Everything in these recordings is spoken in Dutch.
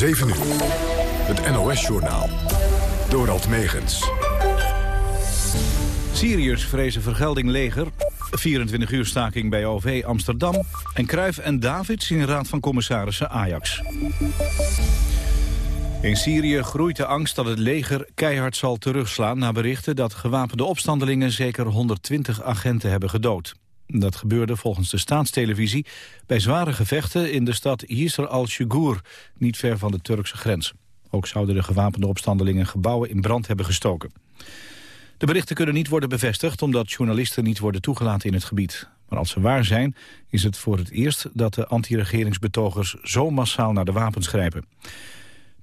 7 uur. Het NOS-journaal. Dorald Megens. Syriërs vrezen vergelding leger. 24 uur staking bij OV Amsterdam. En Kruif en Davids in raad van commissarissen Ajax. In Syrië groeit de angst dat het leger keihard zal terugslaan... na berichten dat gewapende opstandelingen zeker 120 agenten hebben gedood. Dat gebeurde volgens de staatstelevisie bij zware gevechten in de stad Yisr al-Shugur, niet ver van de Turkse grens. Ook zouden de gewapende opstandelingen gebouwen in brand hebben gestoken. De berichten kunnen niet worden bevestigd omdat journalisten niet worden toegelaten in het gebied. Maar als ze waar zijn, is het voor het eerst dat de anti-regeringsbetogers zo massaal naar de wapens grijpen.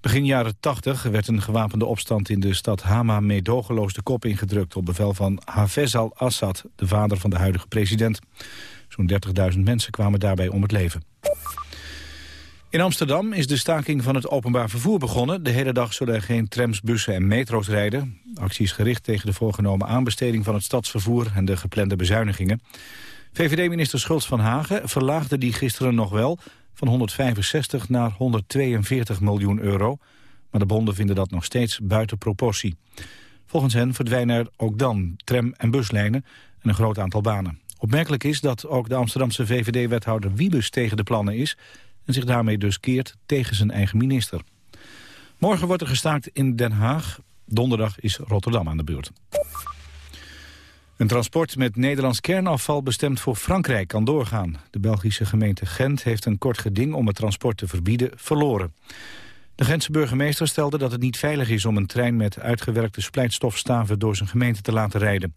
Begin jaren 80 werd een gewapende opstand in de stad Hama meedogenloos de kop ingedrukt op bevel van Hafez al-Assad, de vader van de huidige president. Zo'n 30.000 mensen kwamen daarbij om het leven. In Amsterdam is de staking van het openbaar vervoer begonnen. De hele dag zullen er geen trams, bussen en metro's rijden. De actie is gericht tegen de voorgenomen aanbesteding van het stadsvervoer en de geplande bezuinigingen. VVD-minister Schultz van Hagen verlaagde die gisteren nog wel van 165 naar 142 miljoen euro. Maar de bonden vinden dat nog steeds buiten proportie. Volgens hen verdwijnen er ook dan tram- en buslijnen en een groot aantal banen. Opmerkelijk is dat ook de Amsterdamse VVD-wethouder Wiebes tegen de plannen is... en zich daarmee dus keert tegen zijn eigen minister. Morgen wordt er gestaakt in Den Haag. Donderdag is Rotterdam aan de beurt. Een transport met Nederlands kernafval bestemd voor Frankrijk kan doorgaan. De Belgische gemeente Gent heeft een kort geding om het transport te verbieden verloren. De Gentse burgemeester stelde dat het niet veilig is om een trein met uitgewerkte splijtstofstaven door zijn gemeente te laten rijden.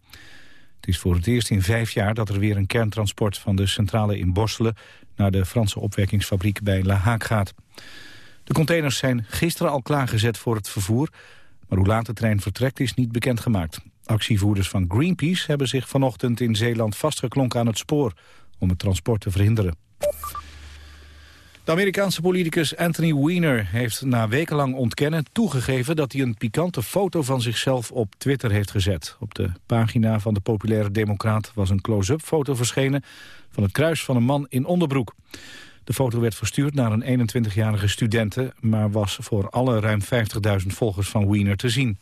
Het is voor het eerst in vijf jaar dat er weer een kerntransport van de centrale in Borselen naar de Franse opwerkingsfabriek bij La Haak gaat. De containers zijn gisteren al klaargezet voor het vervoer, maar hoe laat de trein vertrekt is niet bekendgemaakt. Actievoerders van Greenpeace hebben zich vanochtend in Zeeland vastgeklonken aan het spoor om het transport te verhinderen. De Amerikaanse politicus Anthony Weiner heeft na wekenlang ontkennen toegegeven dat hij een pikante foto van zichzelf op Twitter heeft gezet. Op de pagina van de populaire democraat was een close-up foto verschenen van het kruis van een man in onderbroek. De foto werd verstuurd naar een 21-jarige studente, maar was voor alle ruim 50.000 volgers van Weiner te zien.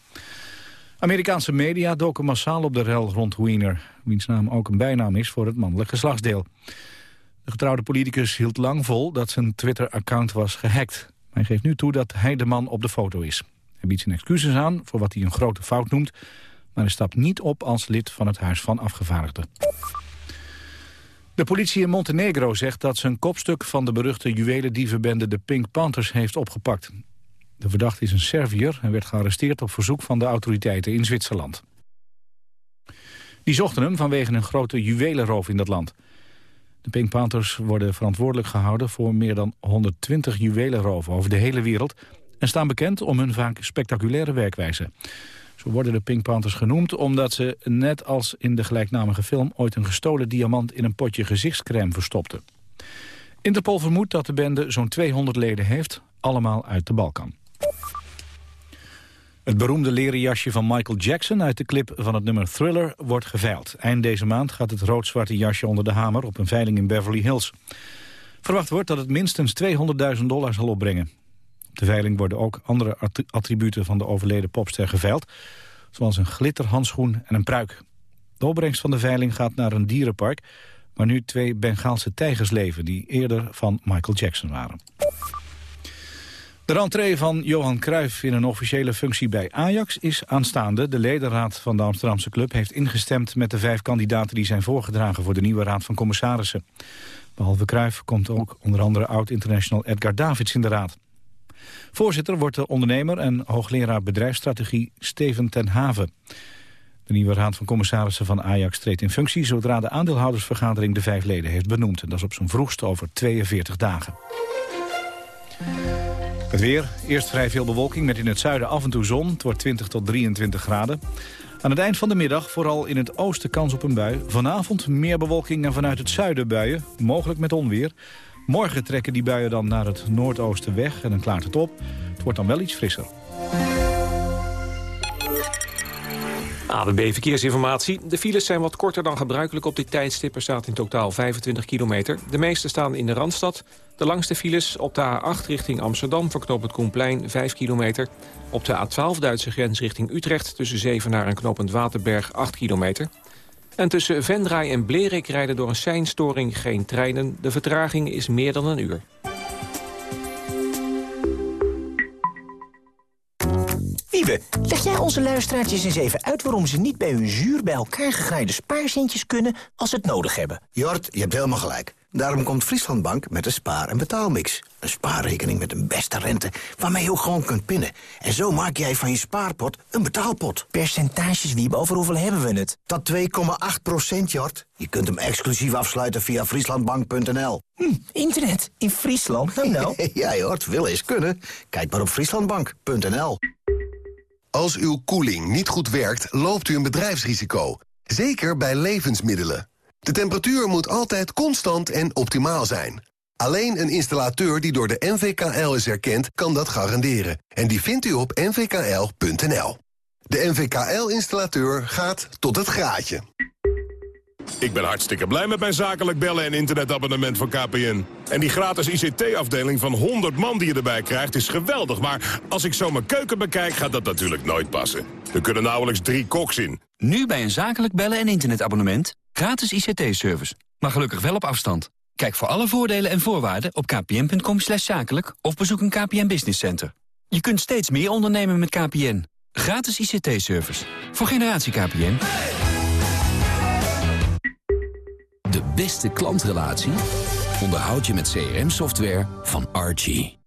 Amerikaanse media doken massaal op de rel rond Wiener... wiens naam ook een bijnaam is voor het mannelijk geslachtsdeel. De getrouwde politicus hield lang vol dat zijn Twitter-account was gehackt. hij geeft nu toe dat hij de man op de foto is. Hij biedt zijn excuses aan voor wat hij een grote fout noemt... maar hij stapt niet op als lid van het Huis van Afgevaardigden. De politie in Montenegro zegt dat zijn kopstuk van de beruchte juwelendievenbende de Pink Panthers heeft opgepakt. De verdachte is een Serviër en werd gearresteerd op verzoek van de autoriteiten in Zwitserland. Die zochten hem vanwege een grote juwelenroof in dat land. De Pink Panthers worden verantwoordelijk gehouden voor meer dan 120 juwelenroven over de hele wereld... en staan bekend om hun vaak spectaculaire werkwijze. Zo worden de Pink Panthers genoemd omdat ze, net als in de gelijknamige film... ooit een gestolen diamant in een potje gezichtscrème verstopten. Interpol vermoedt dat de bende zo'n 200 leden heeft, allemaal uit de Balkan. Het beroemde leren jasje van Michael Jackson uit de clip van het nummer Thriller wordt geveild. Eind deze maand gaat het rood-zwarte jasje onder de hamer op een veiling in Beverly Hills. Verwacht wordt dat het minstens 200.000 dollar zal opbrengen. De veiling worden ook andere attributen van de overleden popster geveild, zoals een glitterhandschoen en een pruik. De opbrengst van de veiling gaat naar een dierenpark, waar nu twee Bengaalse tijgers leven die eerder van Michael Jackson waren. De rentree van Johan Cruijff in een officiële functie bij Ajax is aanstaande. De ledenraad van de Amsterdamse club heeft ingestemd met de vijf kandidaten die zijn voorgedragen voor de nieuwe raad van commissarissen. Behalve Cruijff komt ook onder andere oud-international Edgar Davids in de raad. Voorzitter wordt de ondernemer en hoogleraar bedrijfsstrategie Steven ten Haven. De nieuwe raad van commissarissen van Ajax treedt in functie... zodra de aandeelhoudersvergadering de vijf leden heeft benoemd. En dat is op zijn vroegst over 42 dagen. Het weer, eerst vrij veel bewolking met in het zuiden af en toe zon. Het wordt 20 tot 23 graden. Aan het eind van de middag vooral in het oosten kans op een bui. Vanavond meer bewolking en vanuit het zuiden buien, mogelijk met onweer. Morgen trekken die buien dan naar het noordoosten weg en dan klaart het op. Het wordt dan wel iets frisser. ABB Verkeersinformatie. De files zijn wat korter dan gebruikelijk op dit tijdstip. Er staat in totaal 25 kilometer. De meeste staan in de Randstad. De langste files op de A8 richting Amsterdam... voor Koenplein 5 kilometer. Op de A12 Duitse grens richting Utrecht... tussen Zevenaar en knooppunt Waterberg 8 kilometer. En tussen Vendraai en Blerik rijden door een seinstoring geen treinen. De vertraging is meer dan een uur. Wiebe, leg jij onze luisteraartjes eens even uit... waarom ze niet bij hun zuur bij elkaar gegraaide spaarzintjes kunnen... als ze het nodig hebben? Jort, je hebt helemaal gelijk. Daarom komt Frieslandbank met een spaar- en betaalmix. Een spaarrekening met een beste rente waarmee je ook gewoon kunt pinnen. En zo maak jij van je spaarpot een betaalpot. Percentages, Wiebe, over hoeveel hebben we het? Dat 2,8 procent, Jort. Je kunt hem exclusief afsluiten via frieslandbank.nl. Hm, internet in Friesland? Nou, nou. ja, Jort, wil eens kunnen. Kijk maar op frieslandbank.nl. Als uw koeling niet goed werkt, loopt u een bedrijfsrisico. Zeker bij levensmiddelen. De temperatuur moet altijd constant en optimaal zijn. Alleen een installateur die door de NVKL is erkend, kan dat garanderen. En die vindt u op nvkl.nl. De NVKL-installateur gaat tot het graadje. Ik ben hartstikke blij met mijn zakelijk bellen en internetabonnement van KPN. En die gratis ICT-afdeling van 100 man die je erbij krijgt is geweldig. Maar als ik zo mijn keuken bekijk, gaat dat natuurlijk nooit passen. Er kunnen nauwelijks drie koks in. Nu bij een zakelijk bellen en internetabonnement. Gratis ICT-service. Maar gelukkig wel op afstand. Kijk voor alle voordelen en voorwaarden op kpn.com zakelijk... of bezoek een KPN Business Center. Je kunt steeds meer ondernemen met KPN. Gratis ICT-service. Voor generatie KPN. De beste klantrelatie onderhoud je met CRM-software van Archie.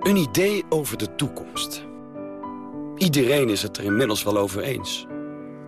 Een idee over de toekomst. Iedereen is het er inmiddels wel over eens.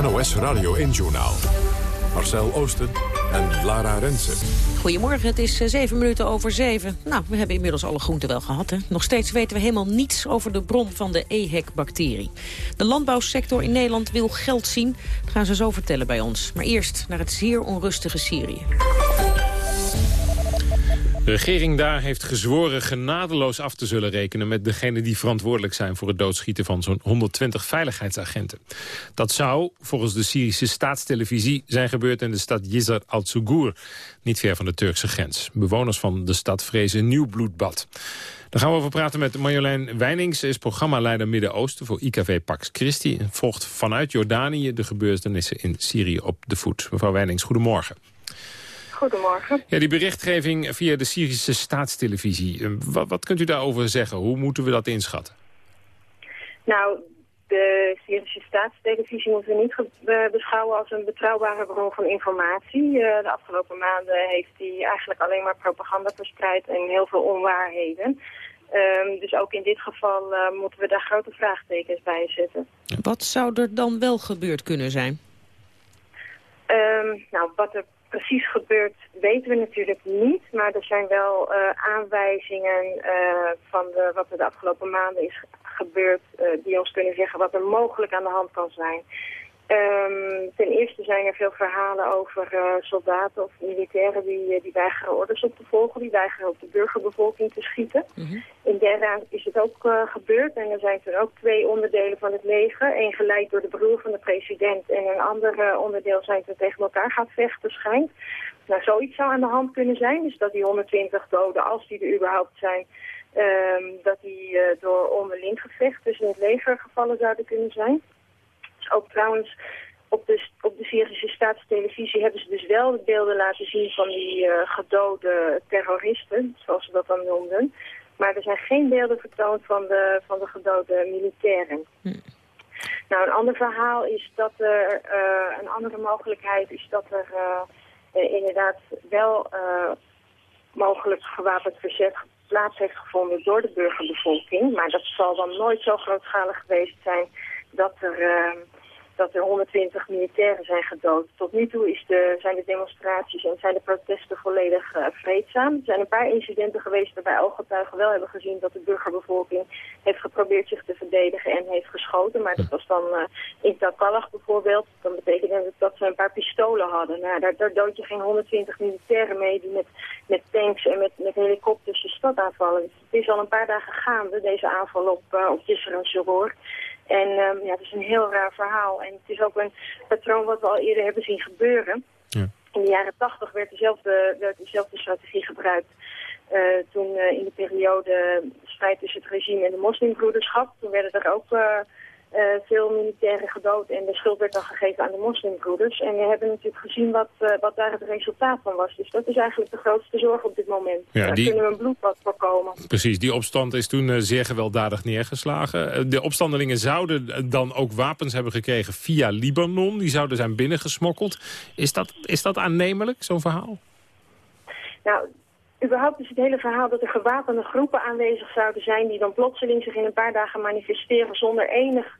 NOS Radio 1-journaal. Marcel Oosten en Lara Rensen. Goedemorgen, het is eh, zeven minuten over zeven. Nou, we hebben inmiddels alle groenten wel gehad. Hè? Nog steeds weten we helemaal niets over de bron van de EHEC-bacterie. De landbouwsector in Nederland wil geld zien. Dat gaan ze zo vertellen bij ons. Maar eerst naar het zeer onrustige Syrië. De regering daar heeft gezworen genadeloos af te zullen rekenen... met degenen die verantwoordelijk zijn voor het doodschieten van zo'n 120 veiligheidsagenten. Dat zou, volgens de Syrische staatstelevisie, zijn gebeurd in de stad Yizar al-Sugur, niet ver van de Turkse grens. Bewoners van de stad vrezen een nieuw bloedbad. Daar gaan we over praten met Marjolein Wijnings. Ze is programmaleider Midden-Oosten voor IKV Pax Christi... en volgt vanuit Jordanië de gebeurtenissen in Syrië op de voet. Mevrouw Wijnings, goedemorgen. Goedemorgen. Ja, die berichtgeving via de Syrische staatstelevisie. Eh, wat, wat kunt u daarover zeggen? Hoe moeten we dat inschatten? Nou, de Syrische staatstelevisie moeten we niet beschouwen als een betrouwbare bron van informatie. Eh, de afgelopen maanden heeft hij eigenlijk alleen maar propaganda verspreid en heel veel onwaarheden. Ehm, dus ook in dit geval uh, moeten we daar grote vraagtekens bij zetten. Wat zou er dan wel gebeurd kunnen zijn? Um, nou, wat er precies gebeurt weten we natuurlijk niet. Maar er zijn wel uh, aanwijzingen uh, van de, wat er de afgelopen maanden is gebeurd... Uh, die ons kunnen zeggen wat er mogelijk aan de hand kan zijn. Um, ten eerste zijn er veel verhalen over uh, soldaten of militairen die, uh, die weigeren orders op te volgen. Die weigeren op de burgerbevolking te schieten. Mm -hmm. In Derra is het ook uh, gebeurd en er zijn er ook twee onderdelen van het leger. Eén geleid door de broer van de president en een ander onderdeel zijn er tegen elkaar gaat vechten schijnt. Nou, zoiets zou aan de hand kunnen zijn. Dus dat die 120 doden, als die er überhaupt zijn, um, dat die door onderling gevecht tussen het leger gevallen zouden kunnen zijn. Ook trouwens, op de, op de Syrische staatstelevisie hebben ze dus wel de beelden laten zien van die uh, gedode terroristen, zoals ze dat dan noemden. Maar er zijn geen beelden vertoond van de, van de gedode militairen. Hm. Nou, een ander verhaal is dat er, uh, een andere mogelijkheid is dat er uh, uh, inderdaad wel mogelijk gewapend verzet plaats heeft gevonden door de burgerbevolking. Maar dat zal dan nooit zo grootschalig geweest zijn dat er dat er 120 militairen zijn gedood. Tot nu toe is de, zijn de demonstraties en zijn de protesten volledig uh, vreedzaam. Er zijn een paar incidenten geweest waarbij ooggetuigen wel hebben gezien dat de burgerbevolking heeft geprobeerd zich te verdedigen en heeft geschoten. Maar dat was dan uh, in Takallag bijvoorbeeld. Dan betekende dat, ze een paar pistolen hadden. Nou, daar, daar dood je geen 120 militairen mee die met, met tanks en met, met helikopters de stad aanvallen. Het is al een paar dagen gaande, deze aanval op, uh, op en en um, ja, het is een heel raar verhaal. En het is ook een patroon wat we al eerder hebben zien gebeuren. Ja. In de jaren tachtig werd dezelfde, werd dezelfde strategie gebruikt. Uh, toen uh, in de periode strijd tussen het regime en de moslimbroederschap. Toen werden er ook uh, uh, veel militairen gedood en de schuld werd dan gegeven aan de moslimbroeders. En we hebben natuurlijk gezien wat, uh, wat daar het resultaat van was. Dus dat is eigenlijk de grootste zorg op dit moment. Ja, daar die... kunnen we een bloedbad voorkomen. Precies, die opstand is toen uh, zeer gewelddadig neergeslagen. De opstandelingen zouden dan ook wapens hebben gekregen via Libanon. Die zouden zijn binnengesmokkeld. Is dat, is dat aannemelijk, zo'n verhaal? Nou, überhaupt is het hele verhaal dat er gewapende groepen aanwezig zouden zijn... die dan plotseling zich in een paar dagen manifesteren zonder enig...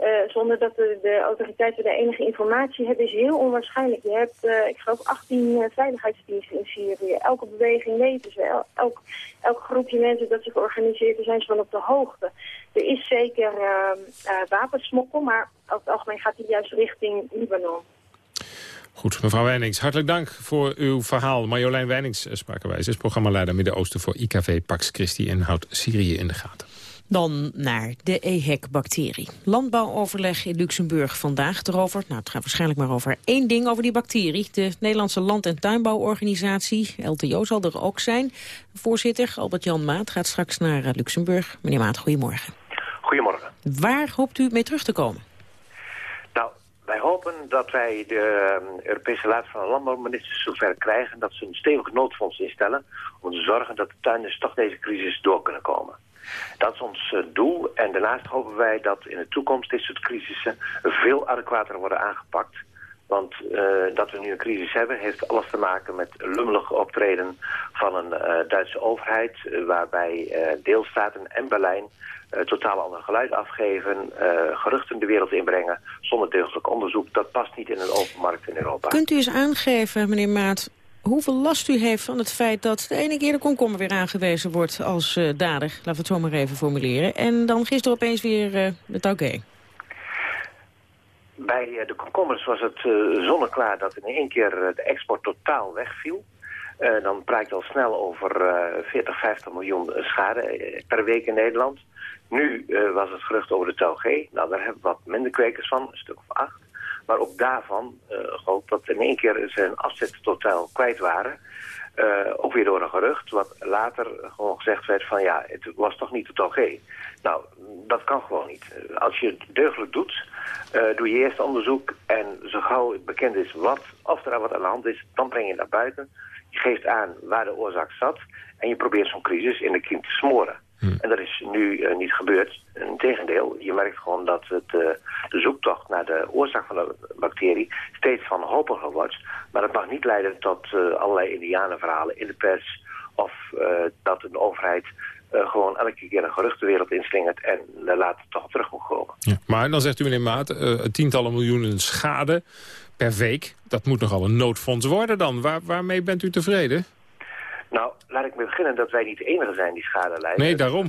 Uh, zonder dat de, de, autoriteiten daar enige informatie hebben, is heel onwaarschijnlijk. Je hebt, uh, ik geloof, 18 uh, veiligheidsdiensten in Syrië. Elke beweging weten ze. El, elk, elk groepje mensen dat zich organiseert, zijn ze van op de hoogte. Er is zeker wapensmokkel, maar over het algemeen gaat die juist richting Libanon. Goed, mevrouw Wijnings, hartelijk dank voor uw verhaal. Marjolein Wijnings eh, spraken wij. Ze is programmaleider Midden-Oosten voor IKV Pax Christi en houdt Syrië in de gaten. Dan naar de EHEC-bacterie. Landbouwoverleg in Luxemburg vandaag erover. Nou, het gaat waarschijnlijk maar over één ding over die bacterie. De Nederlandse Land- en Tuinbouworganisatie, LTO, zal er ook zijn. Voorzitter Albert-Jan Maat gaat straks naar eh, Luxemburg. Meneer Maat, goedemorgen. Goedemorgen. Waar hoopt u mee terug te komen? Wij hopen dat wij de ehm, Europese Raad van de Landbouwministers zover krijgen... dat ze een stevig noodfonds instellen... om te zorgen dat de tuinders toch deze crisis door kunnen komen. Dat is ons uh, doel en daarnaast hopen wij dat in de toekomst dit soort crisissen veel adequater worden aangepakt. Want uh, dat we nu een crisis hebben heeft alles te maken met lummelig optreden van een uh, Duitse overheid... waarbij deelstaten en Berlijn totaal ander geluid afgeven, geruchten de wereld inbrengen zonder deugdelijk onderzoek. Dat past niet in een open markt in Europa. Kunt u eens aangeven, meneer Maat, hoeveel last u heeft van het feit dat de ene keer de komkommer weer aangewezen wordt als dader, laten we het zo maar even formuleren, en dan gisteren opeens weer het oké? Bij de komkommers was het zonneklaar dat in één keer de export totaal wegviel. Dan praat je al snel over uh, 40, 50 miljoen schade per week in Nederland. Nu was het gerucht over de TLG. Nou, daar hebben we wat minder kwekers van, een stuk of acht. Maar ook daarvan geloof dat in één keer ze een afzet totaal kwijt waren. Uh, ook weer door een gerucht, wat later gewoon gezegd werd van ja, het was toch niet de TLG. Nou, dat kan gewoon niet. Als je het deugdelijk doet, uh, doe je eerst onderzoek en zo gauw het bekend is wat, of er wat aan de hand is, dan breng je het naar buiten. Je geeft aan waar de oorzaak zat en je probeert zo'n crisis in de kiem te smoren. Hm. En dat is nu uh, niet gebeurd. Integendeel, je merkt gewoon dat het, uh, de zoektocht naar de oorzaak van de bacterie steeds wanhopiger wordt. Maar dat mag niet leiden tot uh, allerlei indianenverhalen in de pers of dat een overheid gewoon elke keer een geruchtenwereld inslingert en later toch terug moet komen. Ja, maar dan zegt u meneer Maat, tientallen miljoenen schade per week. Dat moet nogal een noodfonds worden dan. Waar, waarmee bent u tevreden? Nou, laat ik beginnen dat wij niet de enige zijn die schade lijden. Nee, daarom.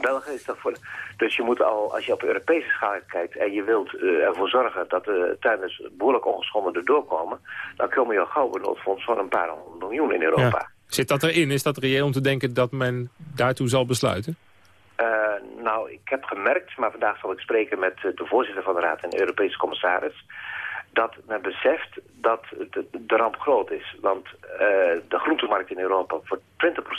België is dat voor... Dus je moet al, als je op Europese schaal kijkt en je wilt uh, ervoor zorgen dat de tuinders behoorlijk ongeschonden erdoor komen, dan kom je al gauw een noodfonds van een paar honderd miljoen in Europa. Ja. Zit dat erin? Is dat reëel om te denken dat men daartoe zal besluiten? Uh, nou, ik heb gemerkt, maar vandaag zal ik spreken met de voorzitter van de Raad en de Europese commissaris dat men beseft dat de, ramp groot is. Want uh, de groentemarkt in Europa, voor 20%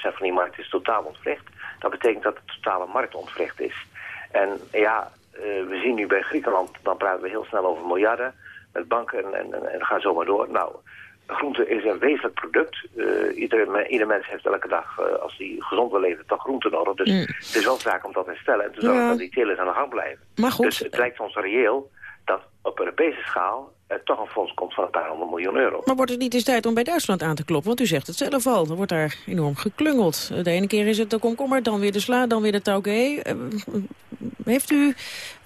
van die markt is totaal ontwricht. Dat betekent dat de totale markt ontwricht is. En ja, uh, we zien nu bij Griekenland, dan praten we heel snel over miljarden. Met banken en, en, en gaan zo maar door. Nou, groente is een wezenlijk product. Uh, iedere, ieder mens heeft elke dag, uh, als hij gezond wil leven, toch groente nodig. Dus mm. het is wel zaak om dat te herstellen en te zorgen dat die telers aan de gang blijven. Maar goed. Dus het lijkt ons reëel dat op Europese schaal eh, toch een fonds komt van een paar honderd miljoen euro. Maar wordt het niet eens tijd om bij Duitsland aan te kloppen? Want u zegt het zelf al, er wordt daar enorm geklungeld. De ene keer is het de komkommer, dan weer de sla, dan weer de tauke. Uh, heeft u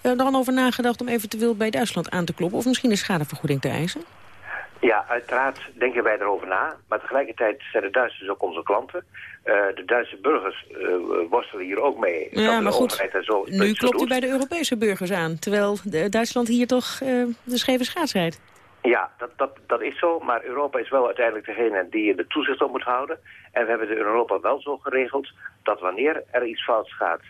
er dan over nagedacht om eventueel bij Duitsland aan te kloppen... of misschien een schadevergoeding te eisen? Ja, uiteraard denken wij erover na. Maar tegelijkertijd zijn de Duitsers ook onze klanten. Uh, de Duitse burgers uh, worstelen hier ook mee. Ja, maar goed, zo, nu klopt u bij de Europese burgers aan. Terwijl Duitsland hier toch uh, de scheve schaats rijdt. Ja, dat, dat, dat is zo. Maar Europa is wel uiteindelijk degene die de toezicht op moet houden. En we hebben de in Europa wel zo geregeld dat wanneer er iets fout gaat...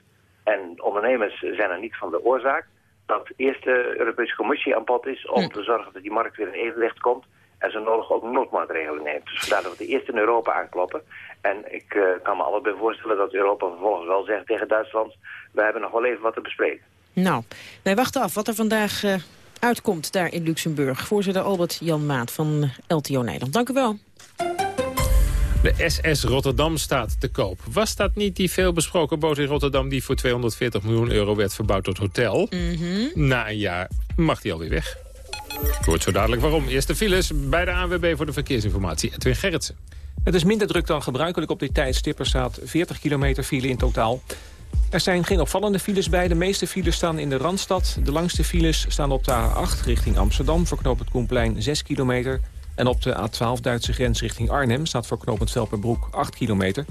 en ondernemers zijn er niet van de oorzaak... dat eerst de Europese Commissie aan bod is om hm. te zorgen dat die markt weer in evenwicht komt en zo nodig ook noodmaatregelen neemt. Dus vandaar dat we de eerst in Europa aankloppen. En ik uh, kan me allebei voorstellen dat Europa vervolgens wel zegt tegen Duitsland... we hebben nog wel even wat te bespreken. Nou, wij wachten af wat er vandaag uh, uitkomt daar in Luxemburg. Voorzitter Albert Jan Maat van LTO Nederland. Dank u wel. De SS Rotterdam staat te koop. Was dat niet die veelbesproken boot in Rotterdam... die voor 240 miljoen euro werd verbouwd tot hotel? Mm -hmm. Na een jaar mag die alweer weg. Wordt zo dadelijk waarom. Eerste files bij de ANWB voor de verkeersinformatie. Edwin Gerritsen. Het is minder druk dan gebruikelijk op dit tijdstip. Er staat 40 kilometer file in totaal. Er zijn geen opvallende files bij. De meeste files staan in de Randstad. De langste files staan op de A8 richting Amsterdam... voor knooppunt Koenplein 6 kilometer. En op de A12 Duitse grens richting Arnhem... staat voor knooppunt Velperbroek 8 kilometer.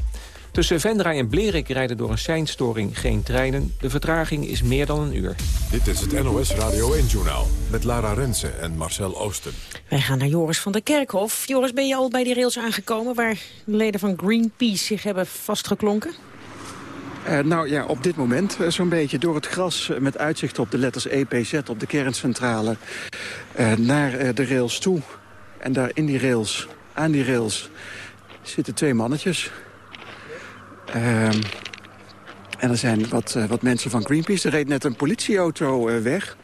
Tussen Vendraai en Blerik rijden door een seinstoring geen treinen. De vertraging is meer dan een uur. Dit is het NOS Radio 1-journaal met Lara Rensen en Marcel Oosten. Wij gaan naar Joris van der Kerkhof. Joris, ben je al bij die rails aangekomen... waar leden van Greenpeace zich hebben vastgeklonken? Uh, nou ja, op dit moment uh, zo'n beetje door het gras... Uh, met uitzicht op de letters EPZ op de kerncentrale... naar de rails toe. En daar in die rails, aan die rails, zitten twee mannetjes... Ehm, en er zijn wat, uh, wat mensen van Greenpeace. Er reed net een politieauto uh, weg.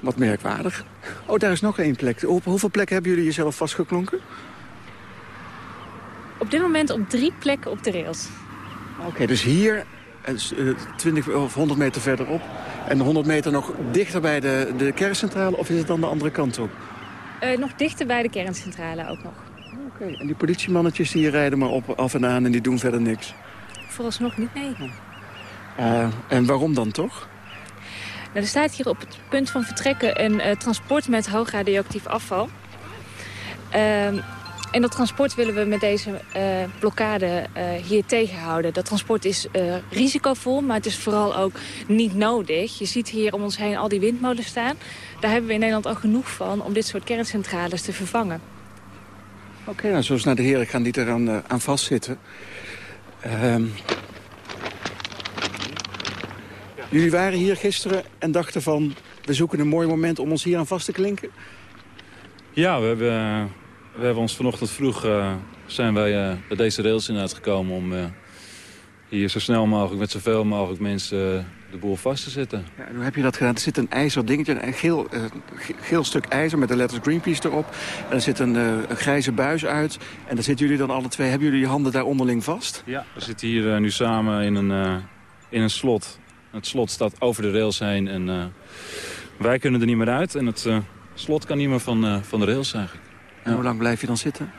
Wat merkwaardig. Oh, daar is nog één plek. Op hoeveel plekken hebben jullie jezelf vastgeklonken? Op dit moment op drie plekken op de rails. Oké, dus hier, uh, 20 of 100 meter verderop... en 100 meter nog dichter bij de, de kerncentrale... of is het dan de andere kant op? Nog dichter bij de kerncentrale ook nog. Oké, en die politiemannetjes die rijden maar op, af en aan en die doen verder niks? Vooralsnog niet, nee. Uh, en waarom dan toch? Nou, er staat hier op het punt van vertrekken een uh, transport met hoog radioactief afval. Uh, en dat transport willen we met deze uh, blokkade hier tegenhouden. Dat transport is risicovol, maar het is vooral ook niet nodig. Je ziet hier om ons heen al die windmolens staan. Daar hebben we in Nederland al genoeg van om dit soort kerncentrales te vervangen. Oké, nou, zoals naar de heren gaan die eraan uh, aan vastzitten. Um, jullie waren hier gisteren en dachten van... we zoeken een mooi moment om ons hier aan vast te klinken? Ja, we hebben, we hebben ons vanochtend vroeg... Uh, zijn wij uh, bij deze rails in uitgekomen om hier zo snel mogelijk... met zoveel mogelijk mensen de boel vast te zetten. Ja, hoe heb je dat gedaan? Er zit een ijzer dingetje, een geel, uh, geel stuk ijzer met de letters Greenpeace erop. En er zit een, uh, een, grijze buis uit. En daar zitten jullie dan alle twee. Hebben jullie je handen daar onderling vast? Ja, we zitten hier uh, nu samen in een, in een slot. Het slot staat over de rails heen en wij kunnen er niet meer uit. En het slot kan niet meer van, van de rails eigenlijk. En hoe lang blijf je dan zitten?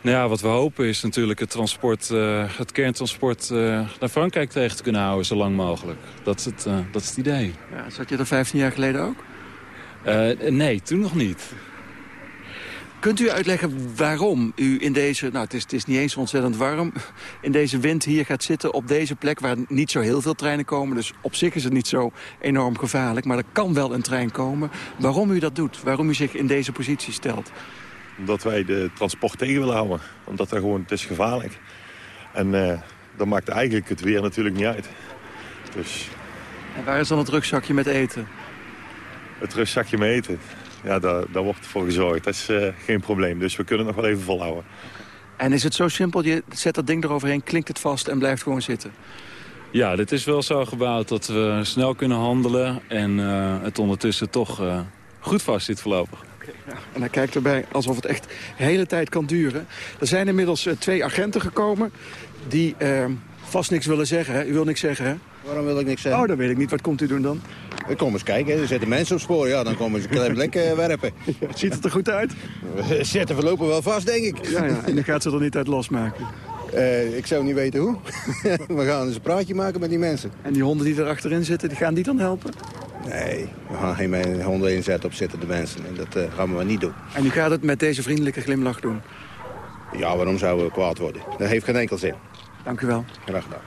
Nou ja, wat we hopen is natuurlijk het, transport, uh, het kerntransport uh, naar Frankrijk tegen te kunnen houden zo lang mogelijk. Dat is het, uh, dat is het idee. Ja, zat je er 15 jaar geleden ook? nee, toen nog niet. Kunt u uitleggen waarom u in deze, nou het is, het is niet eens ontzettend warm... in deze wind hier gaat zitten op deze plek waar niet zo heel veel treinen komen. Dus op zich is het niet zo enorm gevaarlijk, maar er kan wel een trein komen. Waarom u dat doet, waarom u zich in deze positie stelt? Omdat wij de transport tegen willen houden. Omdat er gewoon, het is gevaarlijk. En uh, dan maakt eigenlijk het weer natuurlijk niet uit. Dus... En waar is dan het rugzakje met eten? Het rugzakje met eten? Ja, daar, daar wordt voor gezorgd. Dat is uh, geen probleem. Dus we kunnen het nog wel even volhouden. En is het zo simpel, je zet dat ding eroverheen, klinkt het vast en blijft gewoon zitten? Ja, dit is wel zo gebouwd dat we snel kunnen handelen... en uh, het ondertussen toch goed vast zit voorlopig. Ja, en hij kijkt erbij alsof het echt de hele tijd kan duren. Er zijn inmiddels uh, twee agenten gekomen die uh, vast niks willen zeggen. Hè? U wil niks zeggen, hè? Waarom wil ik niks zeggen? Oh, dat weet ik niet. Wat komt u doen dan? Kom eens kijken, er zitten mensen op spoor. Ja, dan komen ze een lek werpen. ziet het er goed uit? We zetten voorlopig wel vast, denk ik. Ja, ja. en dan gaat ze er niet uit losmaken. Uh, ik zou niet weten hoe. we gaan eens een praatje maken met die mensen. En die honden die er achterin zitten, die gaan die dan helpen? Nee, we gaan geen honden inzetten op zittende mensen. En dat uh, gaan we maar niet doen. En u gaat het met deze vriendelijke glimlach doen? Ja, waarom zouden we kwaad worden? Dat heeft geen enkel zin. Dank u wel. Graag gedaan.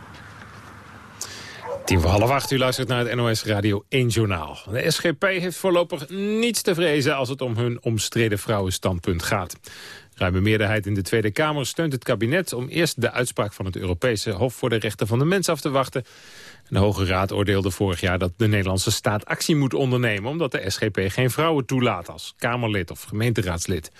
Tien voor half acht, u luistert naar het NOS Radio 1 Journaal. De SGP heeft voorlopig niets te vrezen als het om hun omstreden vrouwenstandpunt gaat. Ruime meerderheid in de Tweede Kamer steunt het kabinet... om eerst de uitspraak van het Europese Hof voor de Rechten van de Mens af te wachten. De Hoge Raad oordeelde vorig jaar dat de Nederlandse staat actie moet ondernemen... omdat de SGP geen vrouwen toelaat als Kamerlid of gemeenteraadslid.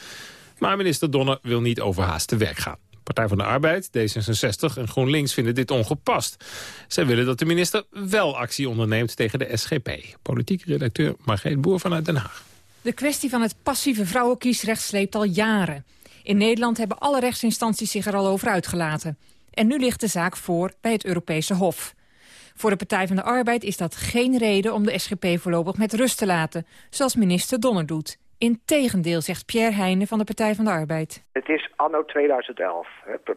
Maar minister Donner wil niet overhaast te werk gaan. Partij van de Arbeid, D66 en GroenLinks vinden dit ongepast. Zij willen dat de minister wel actie onderneemt tegen de SGP. Politiek redacteur Margreet Boer vanuit Den Haag. De kwestie van het passieve vrouwenkiesrecht sleept al jaren. In Nederland hebben alle rechtsinstanties zich er al over uitgelaten. En nu ligt de zaak voor bij het Europese Hof. Voor de Partij van de Arbeid is dat geen reden om de SGP voorlopig met rust te laten, zoals minister Donner doet. Integendeel, zegt Pierre Heijnen van de Partij van de Arbeid. Het is anno 2011.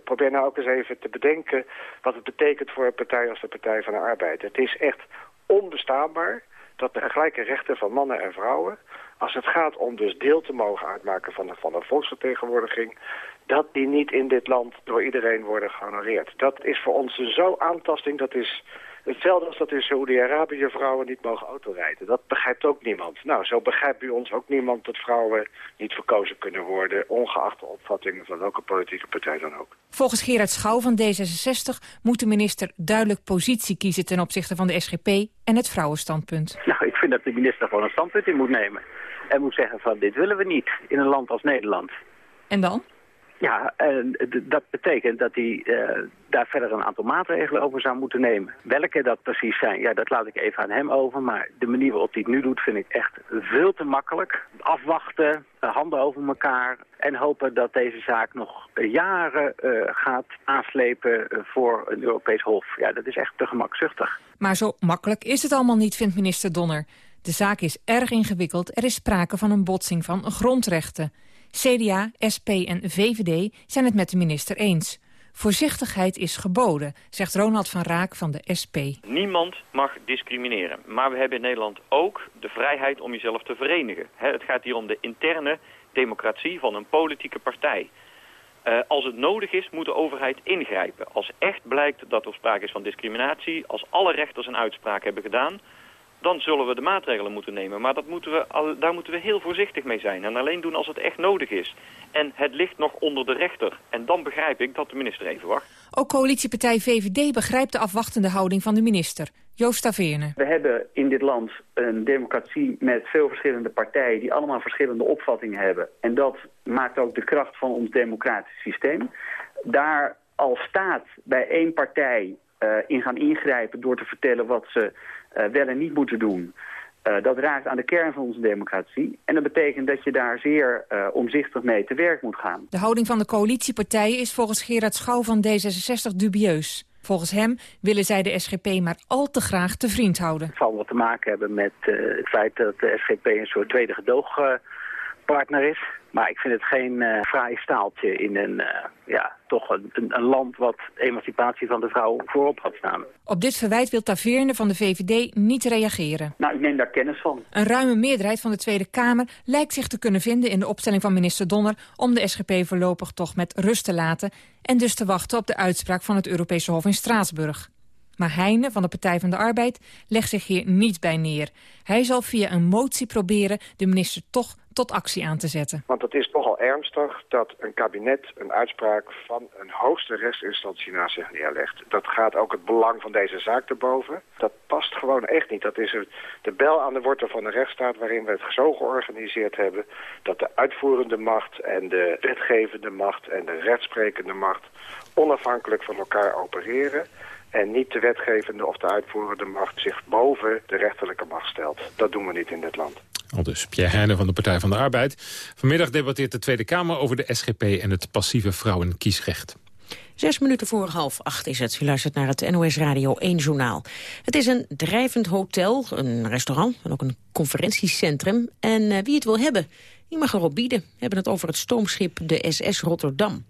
Probeer nou ook eens even te bedenken wat het betekent voor een partij als de Partij van de Arbeid. Het is echt onbestaanbaar dat de gelijke rechten van mannen en vrouwen... als het gaat om dus deel te mogen uitmaken van de volksvertegenwoordiging... dat die niet in dit land door iedereen worden gehonoreerd. Dat is voor ons zo aantasting, dat is Hetzelfde als dat in Saoedi-Arabië vrouwen niet mogen autorijden. Dat begrijpt ook niemand. Nou, zo begrijpt u ons ook niemand dat vrouwen niet verkozen kunnen worden... ongeacht de opvattingen van welke politieke partij dan ook. Volgens Gerard Schouw van D66 moet de minister duidelijk positie kiezen... ten opzichte van de SGP en het vrouwenstandpunt. Nou, ik vind dat de minister gewoon een standpunt in moet nemen. En moet zeggen van dit willen we niet in een land als Nederland. En dan? Ja, dat betekent dat hij uh, daar verder een aantal maatregelen over zou moeten nemen. Welke dat precies zijn, ja, dat laat ik even aan hem over. Maar de manier waarop hij het nu doet vind ik echt veel te makkelijk. Afwachten, handen over elkaar en hopen dat deze zaak nog jaren uh, gaat aanslepen voor een Europees Hof. Ja, dat is echt te gemakzuchtig. Maar zo makkelijk is het allemaal niet, vindt minister Donner. De zaak is erg ingewikkeld. Er is sprake van een botsing van grondrechten. CDA, SP en VVD zijn het met de minister eens. Voorzichtigheid is geboden, zegt Ronald van Raak van de SP. Niemand mag discrimineren. Maar we hebben in Nederland ook de vrijheid om jezelf te verenigen. Het gaat hier om de interne democratie van een politieke partij. Uh, als het nodig is, moet de overheid ingrijpen. Als echt blijkt dat er sprake is van discriminatie... als alle rechters een uitspraak hebben gedaan dan zullen we de maatregelen moeten nemen. Maar dat moeten we al, daar moeten we heel voorzichtig mee zijn. En alleen doen als het echt nodig is. En het ligt nog onder de rechter. En dan begrijp ik dat de minister even wacht. Ook coalitiepartij VVD begrijpt de afwachtende houding van de minister. Joost Taveerne. We hebben in dit land een democratie met veel verschillende partijen... die allemaal verschillende opvattingen hebben. En dat maakt ook de kracht van ons democratisch systeem. Daar als staat bij één partij uh, in gaan ingrijpen door te vertellen wat ze wel en niet moeten doen. Uh, dat raakt aan de kern van onze democratie. En dat betekent dat je daar zeer uh, omzichtig mee te werk moet gaan. De houding van de coalitiepartijen is volgens Gerard Schouw van D66 dubieus. Volgens hem willen zij de SGP maar al te graag te vriend houden. Het zal wat te maken hebben met uh, het feit dat de SGP een soort tweede gedoogpartner is. Maar ik vind het geen fraai staaltje in een, ja, toch een, een, land wat emancipatie van de vrouw voorop had staan. Op dit verwijt wil Taveerne van de VVD niet reageren. Nou, ik neem daar kennis van. Een ruime meerderheid van de Tweede Kamer lijkt zich te kunnen vinden in de opstelling van minister Donner om de SGP voorlopig toch met rust te laten en dus te wachten op de uitspraak van het Europese Hof in Straatsburg. Maar Heine van de Partij van de Arbeid legt zich hier niet bij neer. Hij zal via een motie proberen de minister toch tot actie aan te zetten. Want het is nogal ernstig dat een kabinet een uitspraak van een hoogste rechtsinstantie naast zich neerlegt. Dat gaat ook het belang van deze zaak te boven. Dat past gewoon echt niet. Dat is de bel aan de wortel van de rechtsstaat waarin we het zo georganiseerd hebben dat de uitvoerende macht en de wetgevende macht en de rechtsprekende macht onafhankelijk van elkaar opereren en niet de wetgevende of de uitvoerende macht zich boven de rechterlijke macht stelt. Dat doen we niet in dit land. Al dus Pierre Heijnen van de Partij van de Arbeid. Vanmiddag debatteert de Tweede Kamer over de SGP en het passieve vrouwenkiesrecht. Zes minuten voor half acht is het. U luistert naar het NOS Radio 1 Journaal. Het is een drijvend hotel, een restaurant en ook een conferentiecentrum. En uh, wie het wil hebben, die mag erop bieden. We hebben het over het stoomschip de SS Rotterdam.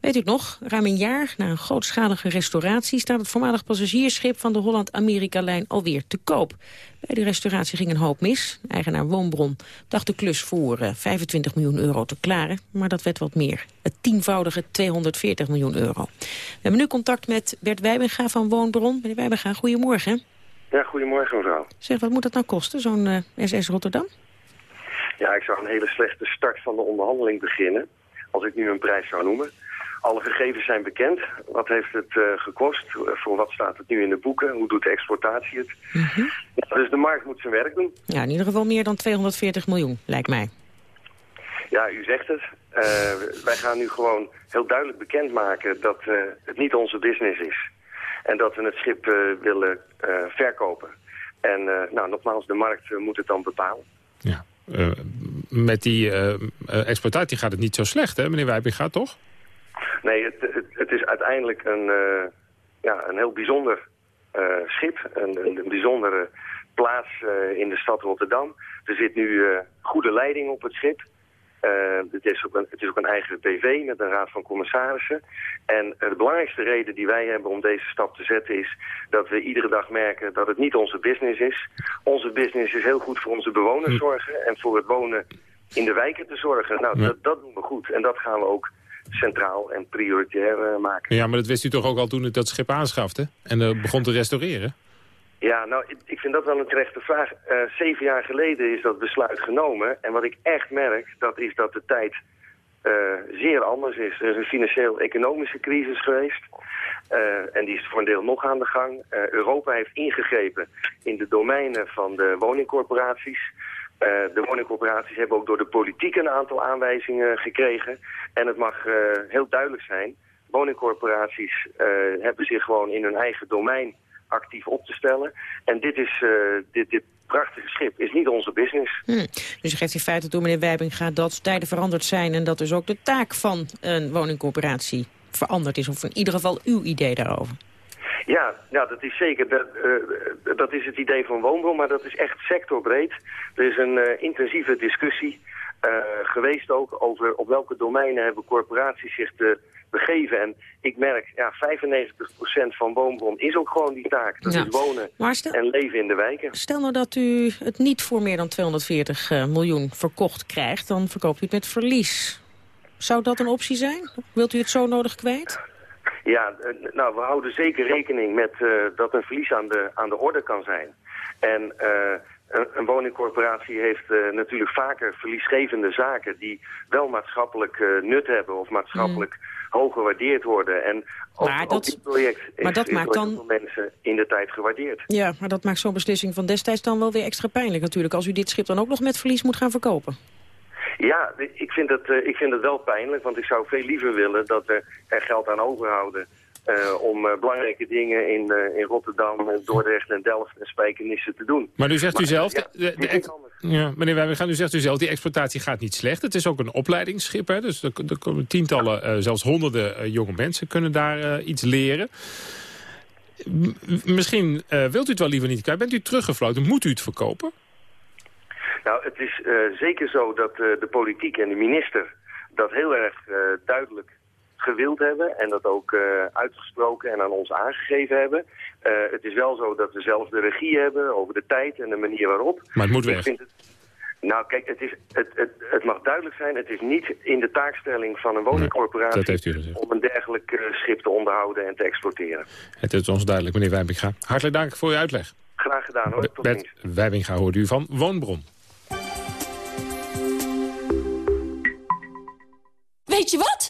Weet u het nog? Ruim een jaar na een grootschalige restauratie... staat het voormalig passagiersschip van de Holland-Amerika-lijn alweer te koop. Bij de restauratie ging een hoop mis. Eigenaar Woonbron dacht de klus voor 25 miljoen euro te klaren. Maar dat werd wat meer. Het tienvoudige 240 miljoen euro. We hebben nu contact met Bert Wijbenga van Woonbron. Meneer Wijbenga, goedemorgen. Ja, goedemorgen mevrouw. Zeg, wat moet dat nou kosten, zo'n SS eh, Rotterdam? Ja, ik zou een hele slechte start van de onderhandeling beginnen. Als ik nu een prijs zou noemen. Alle gegevens zijn bekend. Wat heeft het uh, gekost? Voor wat staat het nu in de boeken? Hoe doet de exploitatie het? Mhm. ja, dus de markt moet zijn werk doen. Ja, in ieder geval meer dan 240 miljoen, lijkt mij. Ja, u zegt het. Uh, wij gaan nu gewoon heel duidelijk bekendmaken dat uh, het niet onze business is. En dat we het schip willen verkopen. En nou, nogmaals, de markt moet het dan bepalen. Ja. Met die exploitatie gaat het niet zo slecht, hè, meneer Wijbinga, toch? Nee, het, het, is uiteindelijk een, ja, een heel bijzonder schip. Een, een, bijzondere plaats in de stad Rotterdam. Er zit nu goede leiding op het schip. Het, is ook een, het is ook een eigen PV met een raad van commissarissen. En de belangrijkste reden die wij hebben om deze stap te zetten is... dat we iedere dag merken dat het niet onze business is. Onze business is heel goed voor onze bewoners hm. zorgen... en voor het wonen in de wijken te zorgen. Nou, dat, dat doen we goed. En dat gaan we ook centraal en prioritair eh, maken. Ja, maar dat wist u toch ook al toen u dat schip aanschafte en uh, begon te restaureren? Ja, nou, ik vind dat wel een terechte vraag. Uh, zeven jaar geleden is dat besluit genomen. En wat ik echt merk, dat is dat de tijd uh, zeer anders is. Er is een financieel-economische crisis geweest. Uh, en die is voor een deel nog aan de gang. Europa heeft ingegrepen in de domeinen van de woningcorporaties. De woningcorporaties hebben ook door de politiek een aantal aanwijzingen gekregen. En het mag heel duidelijk zijn, woningcorporaties hebben zich gewoon in hun eigen domein actief op te stellen. En dit, is, dit, dit prachtige schip is niet onze business. Hmm. Dus je geeft in feite toe, meneer Wijbinga, dat tijden veranderd zijn... en dat dus ook de taak van een woningcorporatie veranderd is. Of in ieder geval uw idee daarover. Ja, ja dat is zeker. Dat, uh, dat is het idee van Woonbron, maar dat is echt sectorbreed. Er is een uh, intensieve discussie uh, geweest ook over op welke domeinen hebben corporaties zich te begeven. En ik merk, ja, 95% van Woonbron is ook gewoon die taak. Dat is wonen en leven in de wijken. Stel nou dat u het niet voor meer dan 240 miljoen verkocht krijgt, dan verkoopt u het met verlies. Zou dat een optie zijn? Wilt u het zo nodig kwijt? Ja, eh, nou, we houden zeker rekening met uh, dat een verlies aan de, aan de orde kan zijn. En uh, een, een, woningcorporatie heeft uh, natuurlijk vaker verliesgevende zaken... die wel maatschappelijk nut hebben of maatschappelijk mm. Hoog gewaardeerd worden. En ook, maar dat, dit project is, maar dat is maakt dan... mensen in de tijd gewaardeerd. Ja, maar dat maakt zo'n beslissing van destijds dan wel weer extra pijnlijk natuurlijk... als u dit schip dan ook nog met verlies moet gaan verkopen. Ja, ik vind, het, uh, ik vind het wel pijnlijk, want ik zou veel liever willen dat er, er geld aan overhouden... Uh, om uh, belangrijke dingen in, in Rotterdam, Dordrecht en Delft en Spijkenisse te doen. Maar nu zegt maar, u zelf, ja, de, de, ja, meneer nu zegt u zelf, die exploitatie gaat niet slecht. Het is ook een opleidingsschip, hè, dus er, er komen tientallen, zelfs honderden jonge mensen kunnen daar iets leren. M misschien wilt u het wel liever niet kwijt. Bent u teruggefloten? Moet u het verkopen? Nou, het is zeker zo dat de politiek en de minister dat heel erg duidelijk gewild hebben en dat ook uitgesproken en aan ons aangegeven hebben. het is wel zo dat we zelf de regie hebben over de tijd en de manier waarop. Maar het moet weg. Het, nou kijk, het, is, het, het, het, mag duidelijk zijn, het is niet in de taakstelling van een woningcorporatie nee, om een dergelijk schip te onderhouden en te exporteren. Het is ons duidelijk, meneer Wijbinga. Hartelijk dank voor uw uitleg. Graag gedaan hoor. Tot Bert Wijbinga hoort u van Woonbron. Weet je wat?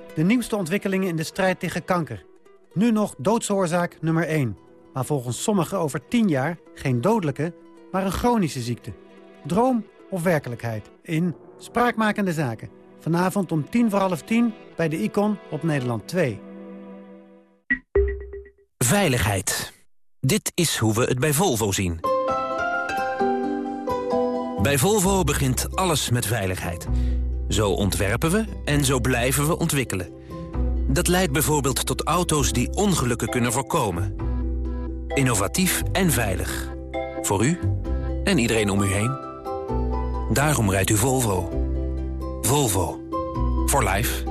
de nieuwste ontwikkelingen in de strijd tegen kanker. Nu nog doodsoorzaak nummer 1. Maar volgens sommigen over 10 jaar geen dodelijke, maar een chronische ziekte. Droom of werkelijkheid in Spraakmakende Zaken. Vanavond om tien voor half tien bij de Icon op Nederland 2. Veiligheid. Dit is hoe we het bij Volvo zien. Bij Volvo begint alles met veiligheid. Zo ontwerpen we en zo blijven we ontwikkelen. Dat leidt bijvoorbeeld tot auto's die ongelukken kunnen voorkomen. Innovatief en veilig. Voor u en iedereen om u heen. Daarom rijdt u Volvo. Volvo. For life.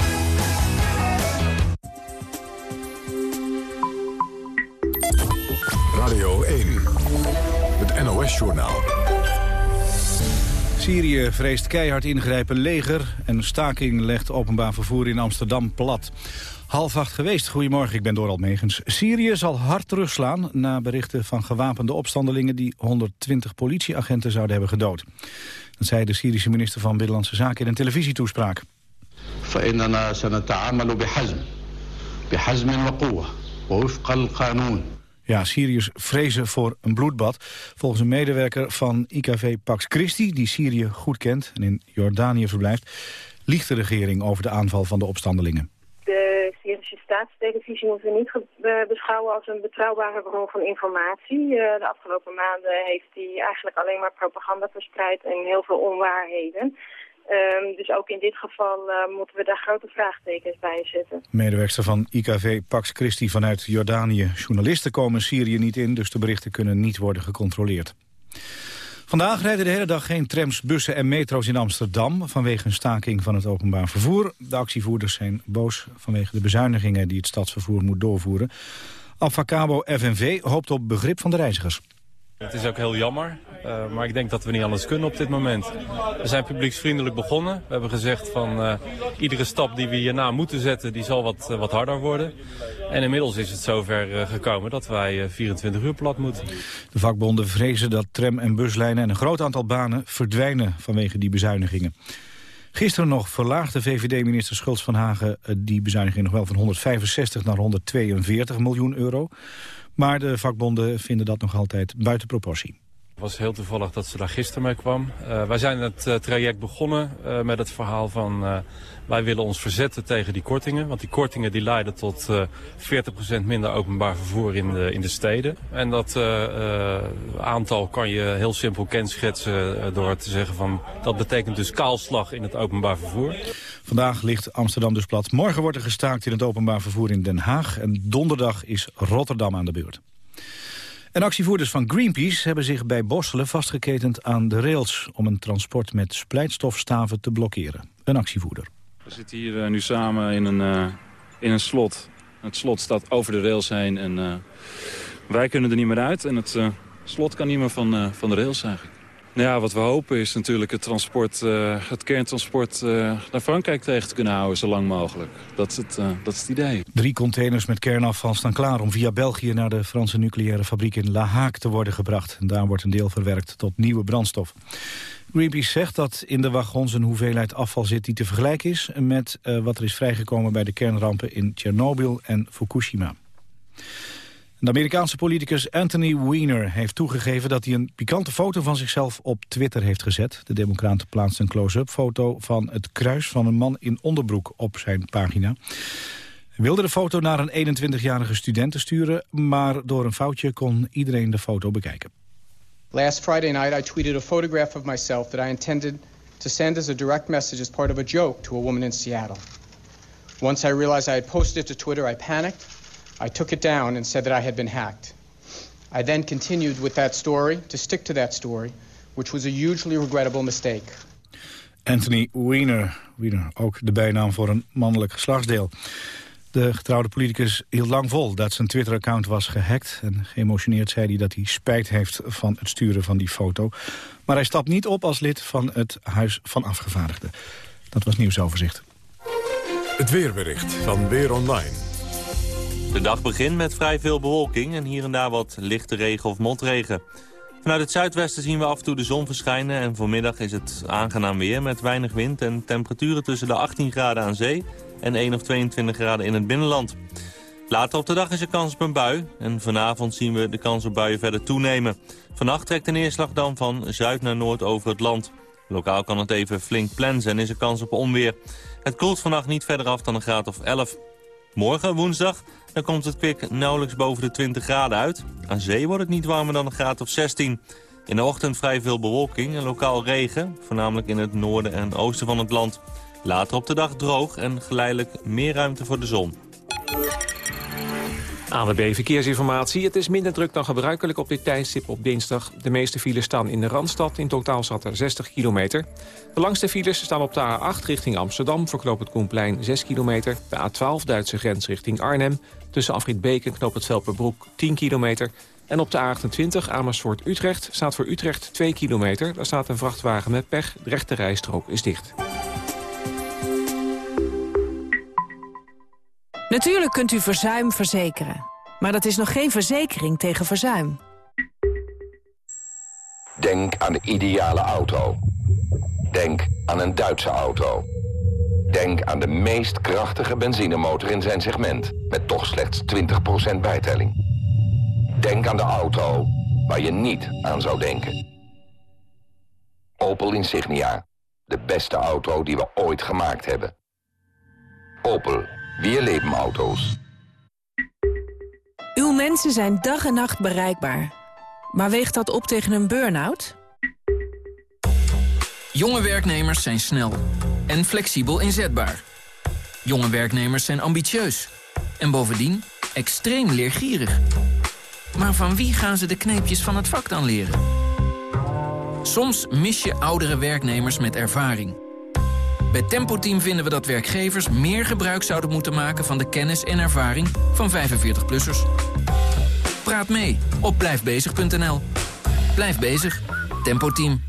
NOS-journaal. Syrië vreest keihard ingrijpen leger en staking legt openbaar vervoer in Amsterdam plat. Half acht geweest. Goedemorgen, ik ben Doral Megens. Syrië zal hard terugslaan na berichten van gewapende opstandelingen... die 120 politieagenten zouden hebben gedood. Dat zei de Syrische minister van Binnenlandse Zaken in een televisietoespraak. Ja, Syriërs vrezen voor een bloedbad. Volgens een medewerker van IKV Pax Christi, die Syrië goed kent... en in Jordanië verblijft, liegt de regering over de aanval van de opstandelingen. De Syrische staatstelevisie moeten we niet beschouwen als een betrouwbare bron van informatie. Eh, de afgelopen maanden heeft hij eigenlijk alleen maar propaganda verspreid en heel veel onwaarheden. Um, dus ook in dit geval uh, moeten we daar grote vraagtekens bij zetten. Medewerkster van IKV Pax Christi vanuit Jordanië. Journalisten komen Syrië niet in, dus de berichten kunnen niet worden gecontroleerd. Vandaag rijden de hele dag geen trams, bussen en metro's in Amsterdam... vanwege een staking van het openbaar vervoer. De actievoerders zijn boos vanwege de bezuinigingen... die het stadsvervoer moet doorvoeren. Avacabo FNV hoopt op begrip van de reizigers. Het is ook heel jammer, uh, maar ik denk dat we niet anders kunnen op dit moment. We zijn publieksvriendelijk begonnen. We hebben gezegd van uh, iedere stap die we hierna moeten zetten, die zal wat, uh, wat harder worden. En inmiddels is het zover gekomen dat wij 24 uur plat moeten. De vakbonden vrezen dat tram- en buslijnen en een groot aantal banen verdwijnen vanwege die bezuinigingen. Gisteren nog verlaagde VVD-minister Schultz van Hagen die bezuiniging nog wel van 165 naar 142 miljoen euro. Maar de vakbonden vinden dat nog altijd buiten proportie. Was heel toevallig dat ze daar gisteren mee kwam. Uh, wij zijn het uh, traject begonnen uh, met het verhaal van... wij willen ons verzetten tegen die kortingen. Want die kortingen die leiden tot 40% minder openbaar vervoer in de, in de steden. En dat aantal kan je heel simpel kenschetsen door te zeggen van... dat betekent dus kaalslag in het openbaar vervoer. Vandaag ligt Amsterdam dus plat. Morgen wordt er gestaakt in het openbaar vervoer in Den Haag. En donderdag is Rotterdam aan de beurt. En actievoerders van Greenpeace hebben zich bij Bosselen vastgeketend aan de rails... om een transport met splijtstofstaven te blokkeren. Een actievoerder. We zitten hier uh, nu samen in een, uh, in een slot. Het slot staat over de rails heen en uh, wij kunnen er niet meer uit. En het slot kan niet meer van, van de rails eigenlijk. Ja, wat we hopen is natuurlijk het, transport, uh, het kerntransport uh, naar Frankrijk tegen te kunnen houden zo lang mogelijk. Dat is, het, uh, dat is het idee. Drie containers met kernafval staan klaar om via België naar de Franse nucleaire fabriek in La Hague te worden gebracht. Daar wordt een deel verwerkt tot nieuwe brandstof. Greenpeace zegt dat in de wagons een hoeveelheid afval zit die te vergelijken is met wat er is vrijgekomen bij de kernrampen in Tsjernobyl en Fukushima. De Amerikaanse politicus Anthony Weiner heeft toegegeven dat hij een pikante foto van zichzelf op Twitter heeft gezet. De democraten plaatst een close-up foto van het kruis van een man in onderbroek op zijn pagina. Hij wilde de foto naar een 21-jarige student sturen, maar door een foutje kon iedereen de foto bekijken. Last Friday night I tweeted a photograph of myself that I intended to send as a direct message as part of a joke to a woman in Seattle. Once I realized I had posted it to Twitter, I panicked I took it down and said that I had been hacked. I then continued with that story, to stick to that story, which was a hugely regrettable mistake. Anthony Weiner. Weiner, ook de bijnaam voor een mannelijk geslachtsdeel. De getrouwde politicus hield lang vol dat zijn Twitter-account was gehackt. En geëmotioneerd zei hij dat hij spijt heeft van het sturen van die foto. Maar hij stapt niet op als lid van het Huis van Afgevaardigden. Dat was nieuwsoverzicht. Het weerbericht van Weer Online. De dag begint met vrij veel bewolking en hier en daar wat lichte regen of motregen. Vanuit het zuidwesten zien we af en toe de zon verschijnen... en vanmiddag is het aangenaam weer met weinig wind... en temperaturen tussen de 18 graden aan zee en 1 of 22 graden in het binnenland. Later op de dag is er kans op een bui en vanavond zien we de kans op buien verder toenemen. Vannacht trekt de neerslag dan van zuid naar noord over het land. Lokaal kan het even flink plensen en is er kans op onweer. Het koelt vannacht niet verder af dan een graad of 11. Morgen, woensdag, dan komt het kwik nauwelijks boven de 20 graden uit. Aan zee wordt het niet warmer dan een graad of 16. In de ochtend vrij veel bewolking en lokaal regen, voornamelijk in het noorden en oosten van het land. Later op de dag droog en geleidelijk meer ruimte voor de zon. ANWB Verkeersinformatie. Het is minder druk dan gebruikelijk op dit tijdstip op dinsdag. De meeste files staan in de Randstad. In totaal zat er 60 kilometer. De langste files staan op de A8 richting Amsterdam... voor knoop het Koenplein 6 kilometer. De A12 Duitse grens richting Arnhem. Tussen Afrit Beek en knoop het Velperbroek 10 kilometer. En op de A28 Amersfoort-Utrecht staat voor Utrecht 2 kilometer. Daar staat een vrachtwagen met pech. De rechte rijstrook is dicht. Natuurlijk kunt u verzuim verzekeren. Maar dat is nog geen verzekering tegen verzuim. Denk aan de ideale auto. Denk aan een Duitse auto. Denk aan de meest krachtige benzinemotor in zijn segment... met toch slechts 20% bijtelling. Denk aan de auto waar je niet aan zou denken. Opel Insignia. De beste auto die we ooit gemaakt hebben. Opel. Weer leven auto's. Uw mensen zijn dag en nacht bereikbaar. Maar weegt dat op tegen een burn-out? Jonge werknemers zijn snel en flexibel inzetbaar. Jonge werknemers zijn ambitieus. En bovendien extreem leergierig. Maar van wie gaan ze de kneepjes van het vak dan leren? Soms mis je oudere werknemers met ervaring... Bij Tempo Team vinden we dat werkgevers meer gebruik zouden moeten maken van de kennis en ervaring van 45-plussers. Praat mee op blijfbezig.nl. Blijf bezig. Tempo Team.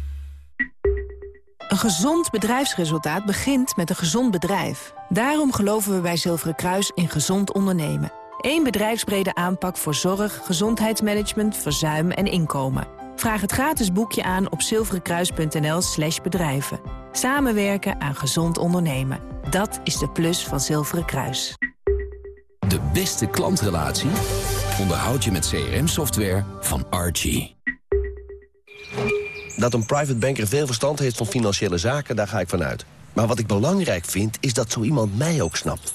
Een gezond bedrijfsresultaat begint met een gezond bedrijf. Daarom geloven we bij Zilveren Kruis in gezond ondernemen. Eén bedrijfsbrede aanpak voor zorg, gezondheidsmanagement, verzuim en inkomen. Vraag het gratis boekje aan op zilverenkruis.nl slash bedrijven. Samenwerken aan gezond ondernemen. Dat is de plus van Zilveren Kruis. De beste klantrelatie onderhoud je met CRM-software van Archie. Dat een private banker veel verstand heeft van financiële zaken, daar ga ik vanuit. Maar wat ik belangrijk vind, is dat zo iemand mij ook snapt.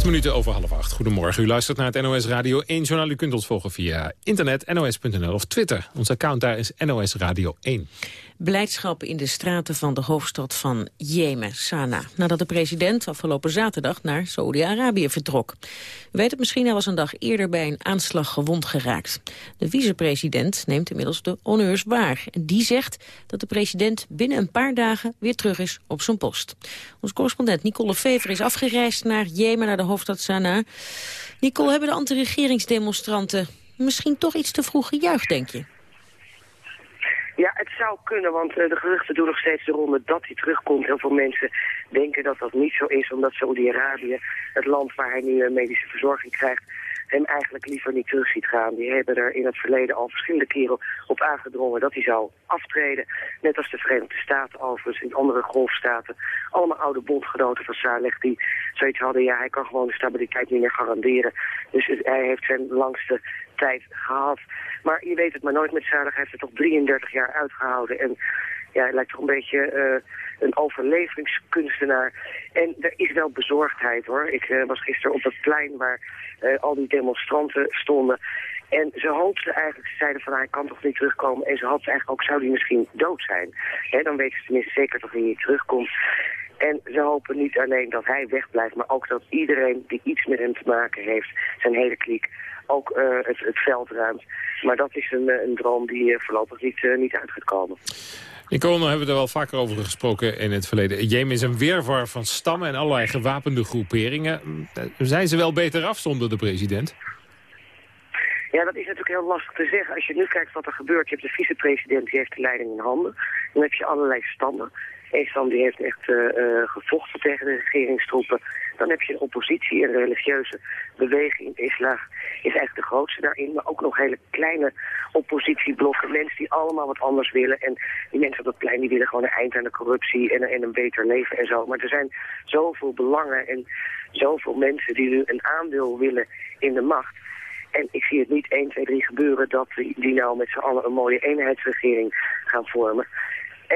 Acht minuten over half acht. Goedemorgen. U luistert naar het NOS Radio 1 journaal. U kunt ons volgen via internet, nos.nl of Twitter. Ons account daar is NOS Radio 1. Blijdschap in de straten van de hoofdstad van Jemen, Sanaa. Nadat de president afgelopen zaterdag naar Saoedi-Arabië vertrok. U weet het misschien, hij was een dag eerder bij een aanslag gewond geraakt. De vicepresident neemt inmiddels de honneurs waar. En die zegt dat de president binnen een paar dagen weer terug is op zijn post. Ons correspondent Nicole Fever is afgereisd naar Jemen, naar de hoofdstad Sanaa. Nicole, hebben de anti-regeringsdemonstranten misschien toch iets te vroeg gejuicht, denk je? Ja, het zou kunnen, want uh, de geruchten doen nog steeds de ronde dat hij terugkomt. Heel veel mensen denken dat dat niet zo is, omdat Saudi-Arabië, het land waar hij nu uh, medische verzorging krijgt, hem eigenlijk liever niet terug ziet gaan. Die hebben er in het verleden al verschillende keren op aangedrongen dat hij zou aftreden. Net als de Verenigde Staten overigens, in andere golfstaten. Allemaal oude bondgenoten van Saleh die zoiets hadden, ja, hij kan gewoon de stabiliteit niet meer garanderen. Dus hij heeft zijn langste tijd gehad. Maar je weet het maar nooit met Salah. Hij heeft er toch 33 jaar uitgehouden. En ja, hij lijkt toch een beetje uh, een overlevingskunstenaar. En er is wel bezorgdheid hoor. Ik uh, was gisteren op het plein waar uh, al die demonstranten stonden. En ze hoopten eigenlijk, ze zeiden van hij kan toch niet terugkomen. En ze hoopten eigenlijk ook, zou hij misschien dood zijn? He, dan weten ze tenminste zeker dat hij niet terugkomt. En ze hopen niet alleen dat hij wegblijft, maar ook dat iedereen die iets met hem te maken heeft, zijn hele kliek, ook het, het, veld ruimt. Maar dat is een, een droom die voorlopig niet, niet uit gaat komen. Nicole, hebben we er wel vaker over gesproken in het verleden. Jemen is een weerwar van stammen en allerlei gewapende groeperingen. Zijn ze wel beter af zonder de president? Ja, dat is natuurlijk heel lastig te zeggen. Als je nu kijkt wat er gebeurt, je hebt de vicepresident, die heeft de leiding in handen. Dan heb je allerlei stammen. Stam die heeft echt uh, uh, gevochten tegen de regeringstroepen. Dan heb je een oppositie, een religieuze beweging. Islam is eigenlijk de grootste daarin. Maar ook nog hele kleine oppositieblokken. Mensen die allemaal wat anders willen. En die mensen op het plein die willen gewoon een eind aan de corruptie en, en een beter leven en zo. Maar er zijn zoveel belangen en zoveel mensen die nu een aandeel willen in de macht. En ik zie het niet 1, 2, 3 gebeuren dat die nou met z'n allen een mooie eenheidsregering gaan vormen.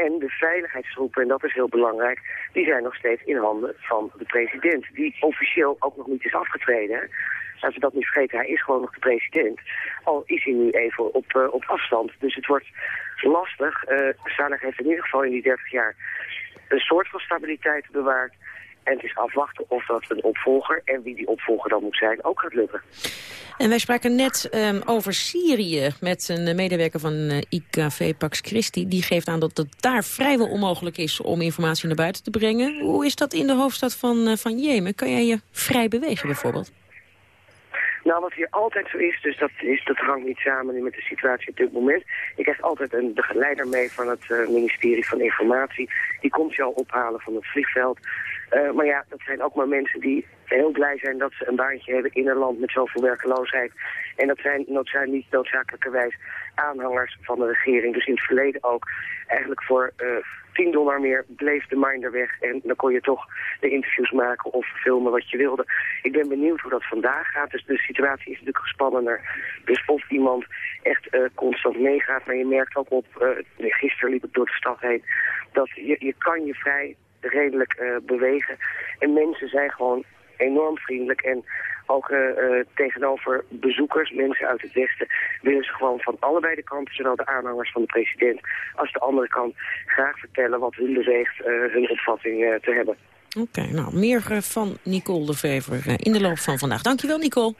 En de veiligheidstroepen, en dat is heel belangrijk, die zijn nog steeds in handen van de president. Die officieel ook nog niet is afgetreden. Laten we dat niet vergeten, hij is gewoon nog de president. Al is hij nu even op, uh, op afstand. Dus het wordt lastig. Uh, Salah heeft in ieder geval in die 30 jaar een soort van stabiliteit bewaard. En het is afwachten of dat een opvolger, en wie die opvolger dan moet zijn, ook gaat lukken. En wij spraken net um, over Syrië met een medewerker van uh, IKV Pax Christi. Die geeft aan dat het daar vrijwel onmogelijk is om informatie naar buiten te brengen. Hoe is dat in de hoofdstad van, uh, van Jemen? Kan jij je vrij bewegen bijvoorbeeld? Nou, wat hier altijd zo is, dus dat, is, dat hangt niet samen met de situatie op dit moment. Je krijgt altijd een begeleider mee van het uh, ministerie van Informatie. Die komt je al ophalen van het vliegveld. Uh, maar ja, dat zijn ook maar mensen die heel blij zijn dat ze een baantje hebben in een land met zoveel werkeloosheid. En dat zijn, dat zijn niet noodzakelijkerwijs aanhangers van de regering. Dus in het verleden ook eigenlijk voor uh, 10 dollar meer bleef de minder weg. En dan kon je toch de interviews maken of filmen wat je wilde. Ik ben benieuwd hoe dat vandaag gaat. Dus de situatie is natuurlijk gespannender. Dus of iemand echt uh, constant meegaat. Maar je merkt ook op, uh, gisteren liep ik door de stad heen, dat je, je kan je vrij redelijk uh, bewegen. En mensen zijn gewoon enorm vriendelijk en ook uh, uh, tegenover bezoekers, mensen uit het Westen, willen ze gewoon van allebei de kanten, zowel de aanhangers van de president als de andere kant, graag vertellen wat hun beweegt hun opvatting te hebben. Oké, nou, meer van Nicole de Vever in de loop van vandaag. Dankjewel, Nicole.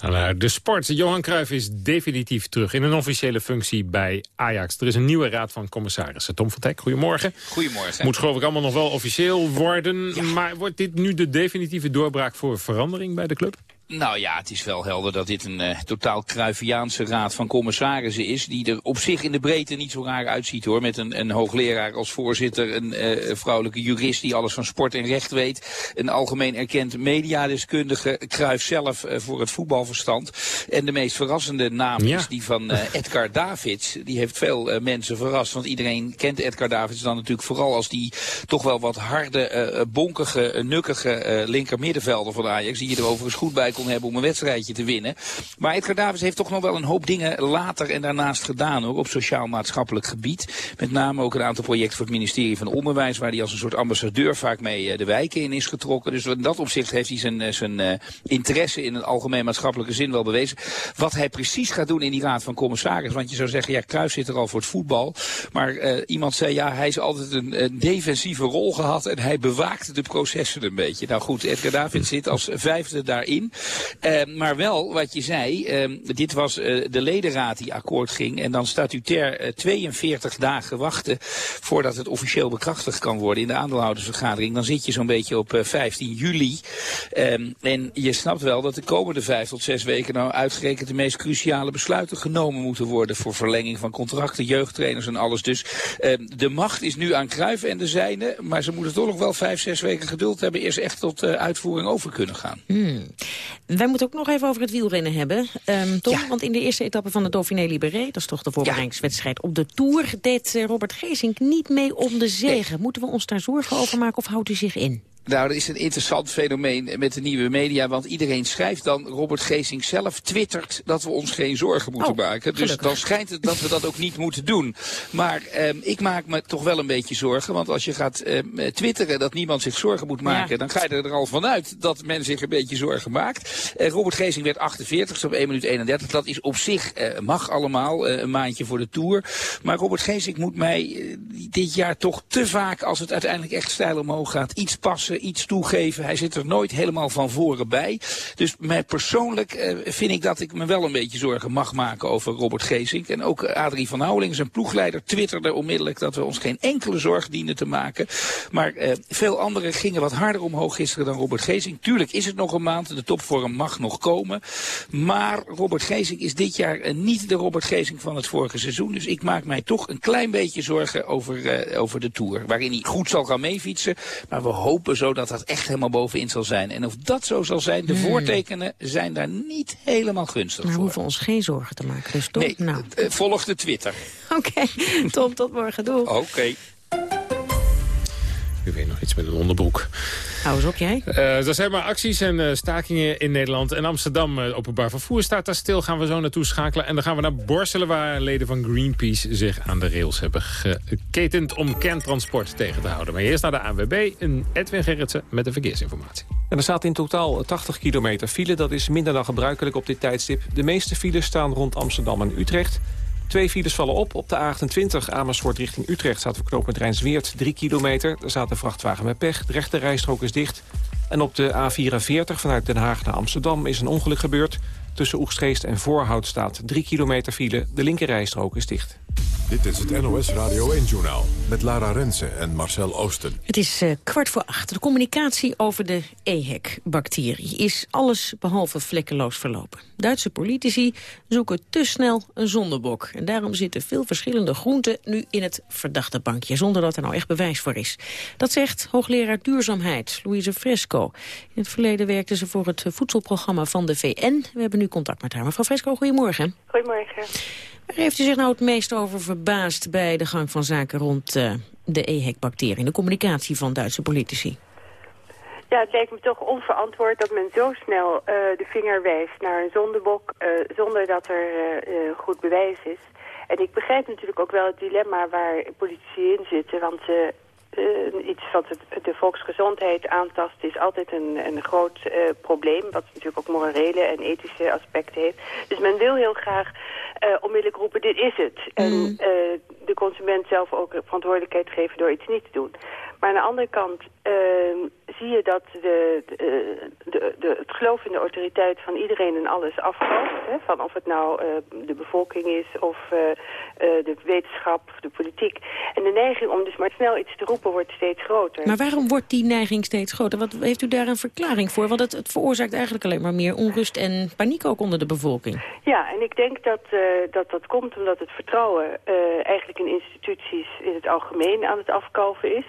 Nou, de sport. Johan Cruijff is definitief terug in een officiële functie bij Ajax. Er is een nieuwe raad van commissarissen. Tom van Teck, goedemorgen. Goedemorgen. Moet geloof ik allemaal nog wel officieel worden. Ja. Maar wordt dit nu de definitieve doorbraak voor verandering bij de club? Nou ja, het is wel helder dat dit een uh, totaal Cruyffiaanse raad van commissarissen is... die er op zich in de breedte niet zo raar uitziet hoor. Met een, een hoogleraar als voorzitter, een uh, vrouwelijke jurist die alles van sport en recht weet... een algemeen erkend mediadeskundige, Cruijff zelf uh, voor het voetbalverstand. En de meest verrassende naam ja. is die van Edgar Davids. Die heeft veel mensen verrast, want iedereen kent Edgar Davids dan natuurlijk vooral als die toch wel wat harde, bonkige, nukkige linkermiddenvelder van Ajax... die je er overigens goed bij hebben om een wedstrijdje te winnen. Maar Edgar Davids heeft toch nog wel een hoop dingen later en daarnaast gedaan hoor, op sociaal-maatschappelijk gebied. Met name ook een aantal projecten voor het ministerie van Onderwijs, waar hij als een soort ambassadeur vaak mee de wijken in is getrokken. Dus in dat opzicht heeft hij zijn, zijn uh, interesse in een algemeen maatschappelijke zin wel bewezen. Wat hij precies gaat doen in die raad van commissaris, want je zou zeggen, ja, Kruis zit er al voor het voetbal. Maar iemand zei, ja, hij is altijd een, defensieve rol gehad en hij bewaakt de processen een beetje. Nou goed, Edgar Davids zit als vijfde daarin. Uh, maar wel, wat je zei, uh, dit was uh, de ledenraad die akkoord ging. En dan statutair 42 dagen wachten voordat het officieel bekrachtigd kan worden in de aandeelhoudersvergadering. Dan zit je zo'n beetje op 15 juli. Um, en je snapt wel dat de komende vijf tot zes weken nou uitgerekend de meest cruciale besluiten genomen moeten worden voor verlenging van contracten, jeugdtrainers en alles. Dus de macht is nu aan Kruijf en de zijne, maar ze moeten toch nog wel vijf, zes weken geduld hebben eerst echt tot uitvoering over kunnen gaan. Hmm. Wij moeten ook nog even over het wielrennen hebben, um, Tom. Ja. Want in de eerste etappe van de Dauphiné Libéré... dat is toch de voorbereidingswedstrijd op de Tour... deed uh, Robert Geesink niet mee om de zegen. Nee. Moeten we ons daar zorgen over maken of houdt u zich in? Nou, dat is een interessant fenomeen met de nieuwe media. Want iedereen schrijft dan, Robert Geesing zelf twittert dat we ons geen zorgen moeten Oh, maken. Dus gelukkig. dan schijnt het dat we dat ook niet moeten doen. Maar ehm, ik maak me toch wel een beetje zorgen. Want als je gaat ehm, twitteren dat niemand zich zorgen moet maken... Ja. dan ga je er al vanuit dat men zich een beetje zorgen maakt. Eh, Robert Geesing werd 48 op 1 minuut 31. Dat is op zich, eh, mag allemaal, eh, een maandje voor de Tour. Maar Robert Geesing moet mij eh, dit jaar toch te vaak... als het uiteindelijk echt stijl omhoog gaat, iets passen, iets toegeven. Hij zit er nooit helemaal van voren bij. Dus mij persoonlijk eh, vind ik dat ik me wel een beetje zorgen mag maken over Robert Geesink. En ook eh, Adrie van Houweling, zijn ploegleider, twitterde onmiddellijk dat we ons geen enkele zorg dienen te maken. Maar eh, veel anderen gingen wat harder omhoog gisteren dan Robert Geesink. Tuurlijk is het nog een maand, de topvorm mag nog komen. Maar Robert Geesink is dit jaar niet de Robert Geesink van het vorige seizoen. Dus ik maak mij toch een klein beetje zorgen over, over de Tour. Waarin hij goed zal gaan meefietsen. Maar we hopen zo dat dat echt helemaal bovenin zal zijn. En of dat zo zal zijn, de Hmm. voortekenen zijn daar niet helemaal gunstig we voor. hoeven ons geen zorgen te maken. Dus toch? Nee, Nou, eh, volg de Twitter. oké. Tom, tot morgen. Doei. Oké. U weet nog iets met een onderbroek. Hou eens op, jij. Eh, er zijn maar acties en eh, stakingen in Nederland. En Amsterdam, eh, openbaar vervoer, staat daar stil. Gaan we zo naartoe schakelen. En dan gaan we naar Borselen, waar leden van Greenpeace zich aan de rails hebben geketend om kerntransport tegen te houden. Maar eerst naar de ANWB, een Edwin Gerritsen met de verkeersinformatie. En er staat in totaal 80 kilometer file. Dat is minder dan gebruikelijk op dit tijdstip. De meeste files staan rond Amsterdam en Utrecht. Twee files vallen op. Op de A28 Amersfoort richting Utrecht staat voor knooppunt Rijnsweert 3 kilometer. Er staat een vrachtwagen met pech. De rechte rijstrook is dicht. En op de A44 vanuit Den Haag naar Amsterdam is een ongeluk gebeurd. Tussen Oegstgeest en Voorhout staat 3 kilometer file. De linker rijstrook is dicht. Dit is het NOS Radio 1-journaal met Lara Rensen en Marcel Oosten. Het is eh, kwart voor acht. De communicatie over de EHEC-bacterie is alles behalve vlekkeloos verlopen. Duitse politici zoeken te snel een zondebok. En daarom zitten veel verschillende groenten nu in het verdachte bankje... zonder dat er nou echt bewijs voor is. Dat zegt hoogleraar duurzaamheid, Louise Fresco. In het verleden werkte ze voor het voedselprogramma van de VN. We hebben nu contact met haar. Mevrouw Fresco, goedemorgen. Goedemorgen. Waar heeft u zich nou het meest over verbaasd bij de gang van zaken rond eh, de EHEC-bacterie, de communicatie van Duitse politici? Ja, het lijkt me toch onverantwoord dat men zo snel eh, de vinger wijst naar een zondebok eh, zonder dat er eh, goed bewijs is. En ik begrijp natuurlijk ook wel het dilemma waar politici in zitten, want iets wat de volksgezondheid aantast is altijd een, een groot probleem, wat natuurlijk ook morele en ethische aspecten heeft. Dus men wil heel graag onmiddellijk roepen, dit is het. En eh, de consument zelf ook verantwoordelijkheid geven door iets niet te doen. Maar aan de andere kant eh, zie je dat de, de, de, het geloof in de autoriteit van iedereen en alles afvalt. Hè? Van of het nou eh, de bevolking is of eh, eh, de wetenschap of de politiek. En de neiging om dus maar snel iets te roepen wordt steeds groter. Maar waarom wordt die neiging steeds groter? Wat heeft u daar een verklaring voor? Want het, het veroorzaakt eigenlijk alleen maar meer onrust en paniek ook onder de bevolking. Ja, en ik denk dat dat, dat komt omdat het vertrouwen eigenlijk in instituties in het algemeen aan het afkalven is.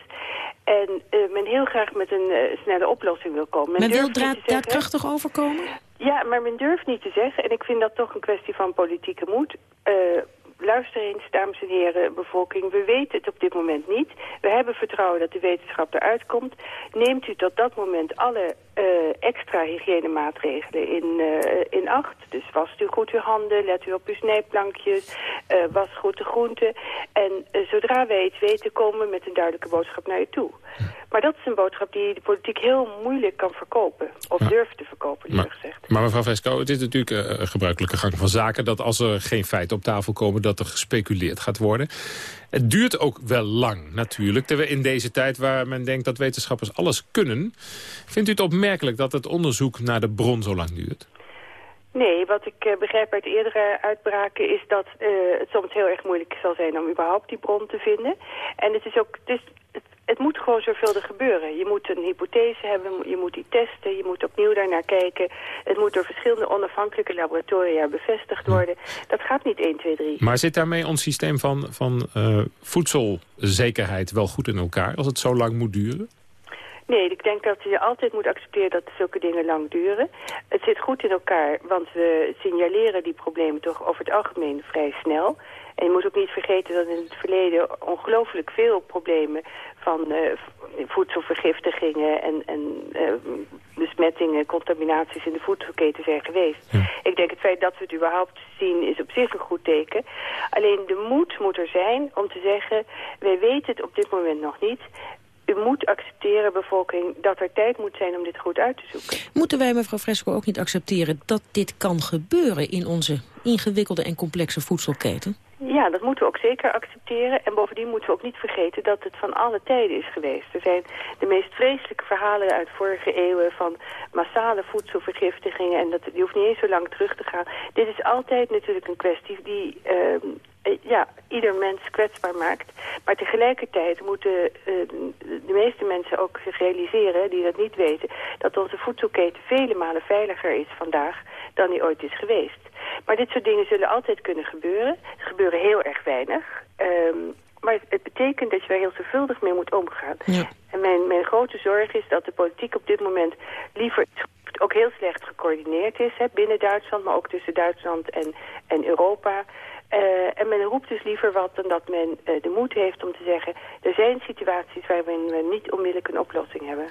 En eh, men heel graag met een eh, snelle oplossing wil komen. Men wil draad, te zeggen- daadkrachtig overkomen? Ja, maar men durft niet te zeggen, en ik vind dat toch een kwestie van politieke moed. Eh, luister eens, dames en heren, bevolking, we weten het op dit moment niet. We hebben vertrouwen dat de wetenschap eruit komt. Neemt u tot dat moment alle extra hygiënemaatregelen in, eh, in acht. Dus wast u goed uw handen, let u op uw snijplankjes, eh, was goed de groenten. En eh, zodra wij iets weten, komen we met een duidelijke boodschap naar u toe. Maar dat is een boodschap die de politiek heel moeilijk kan verkopen. Of durft te verkopen, Maar, gezegd. maar mevrouw Vesco, het is natuurlijk eh, een gebruikelijke gang van zaken... dat als er geen feiten op tafel komen, dat er gespeculeerd gaat worden. Het duurt ook wel lang, natuurlijk. In deze tijd waar men denkt dat wetenschappers alles kunnen... vindt u het opmerkelijk dat het onderzoek naar de bron zo lang duurt? Nee, wat ik eh, begrijp uit eerdere uitbraken is dat eh, het soms heel erg moeilijk zal zijn om überhaupt die bron te vinden. En het is ook, het, is, moet gewoon zorgvuldig gebeuren. Je moet een hypothese hebben, je moet die testen, je moet opnieuw daarnaar kijken. Het moet door verschillende onafhankelijke laboratoria bevestigd worden. Dat gaat niet 1, 2, 3. Maar zit daarmee ons systeem van, van eh, voedselzekerheid wel goed in elkaar... als het zo lang moet duren? Nee, ik denk dat je altijd moet accepteren dat zulke dingen lang duren. Het zit goed in elkaar, want we signaleren die problemen toch over het algemeen vrij snel. En je moet ook niet vergeten dat in het verleden ongelooflijk veel problemen van uh, voedselvergiftigingen en, en uh, besmettingen, contaminaties in de voedselketen zijn geweest. Ik denk het feit dat we het überhaupt zien is op zich een goed teken. Alleen de moed moet er zijn om te zeggen, wij weten het op dit moment nog niet u moet accepteren, bevolking, dat er tijd moet zijn om dit goed uit te zoeken. Moeten wij, mevrouw Fresco, ook niet accepteren dat dit kan gebeuren in onze ingewikkelde en complexe voedselketen? Ja, dat moeten we ook zeker accepteren. En bovendien moeten we ook niet vergeten dat het van alle tijden is geweest. Er zijn de meest vreselijke verhalen uit vorige eeuwen van massale voedselvergiftigingen. En dat, die hoeft niet eens zo lang terug te gaan. Dit is altijd natuurlijk een kwestie die uh, ja, ieder mens kwetsbaar maakt. Maar tegelijkertijd moeten uh, de meeste mensen ook zich realiseren, die dat niet weten, dat onze voedselketen vele malen veiliger is vandaag dan die ooit is geweest. Maar dit soort dingen zullen altijd kunnen gebeuren. Er gebeuren heel erg weinig. Um, maar het betekent dat je er heel zorgvuldig mee moet omgaan. Ja. En mijn, mijn grote zorg is dat de politiek op dit moment liever ook heel slecht gecoördineerd is. Hè, binnen Duitsland, maar ook tussen Duitsland en, en Europa. Uh, en men roept dus liever wat dan dat men uh, de moed heeft om te zeggen... er zijn situaties waarin we niet onmiddellijk een oplossing hebben.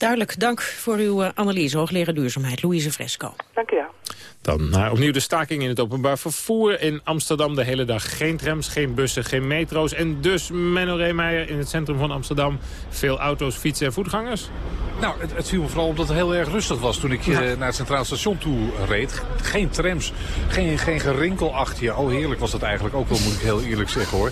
Duidelijk, dank voor uw uh, analyse, hoogleraar duurzaamheid, Louise Fresco. Dank u wel. Dan naar opnieuw de staking in het openbaar vervoer in Amsterdam. De hele dag geen trams, geen bussen, geen metro's. En dus, Menno Reemeijer, in het centrum van Amsterdam... veel auto's, fietsen en voetgangers? Nou, het, het viel me vooral op dat het heel erg rustig was toen ik ja. naar het Centraal Station toe reed. Geen trams, geen, geen gerinkel achter je. Oh, heerlijk was dat eigenlijk ook wel, moet ik heel eerlijk zeggen hoor.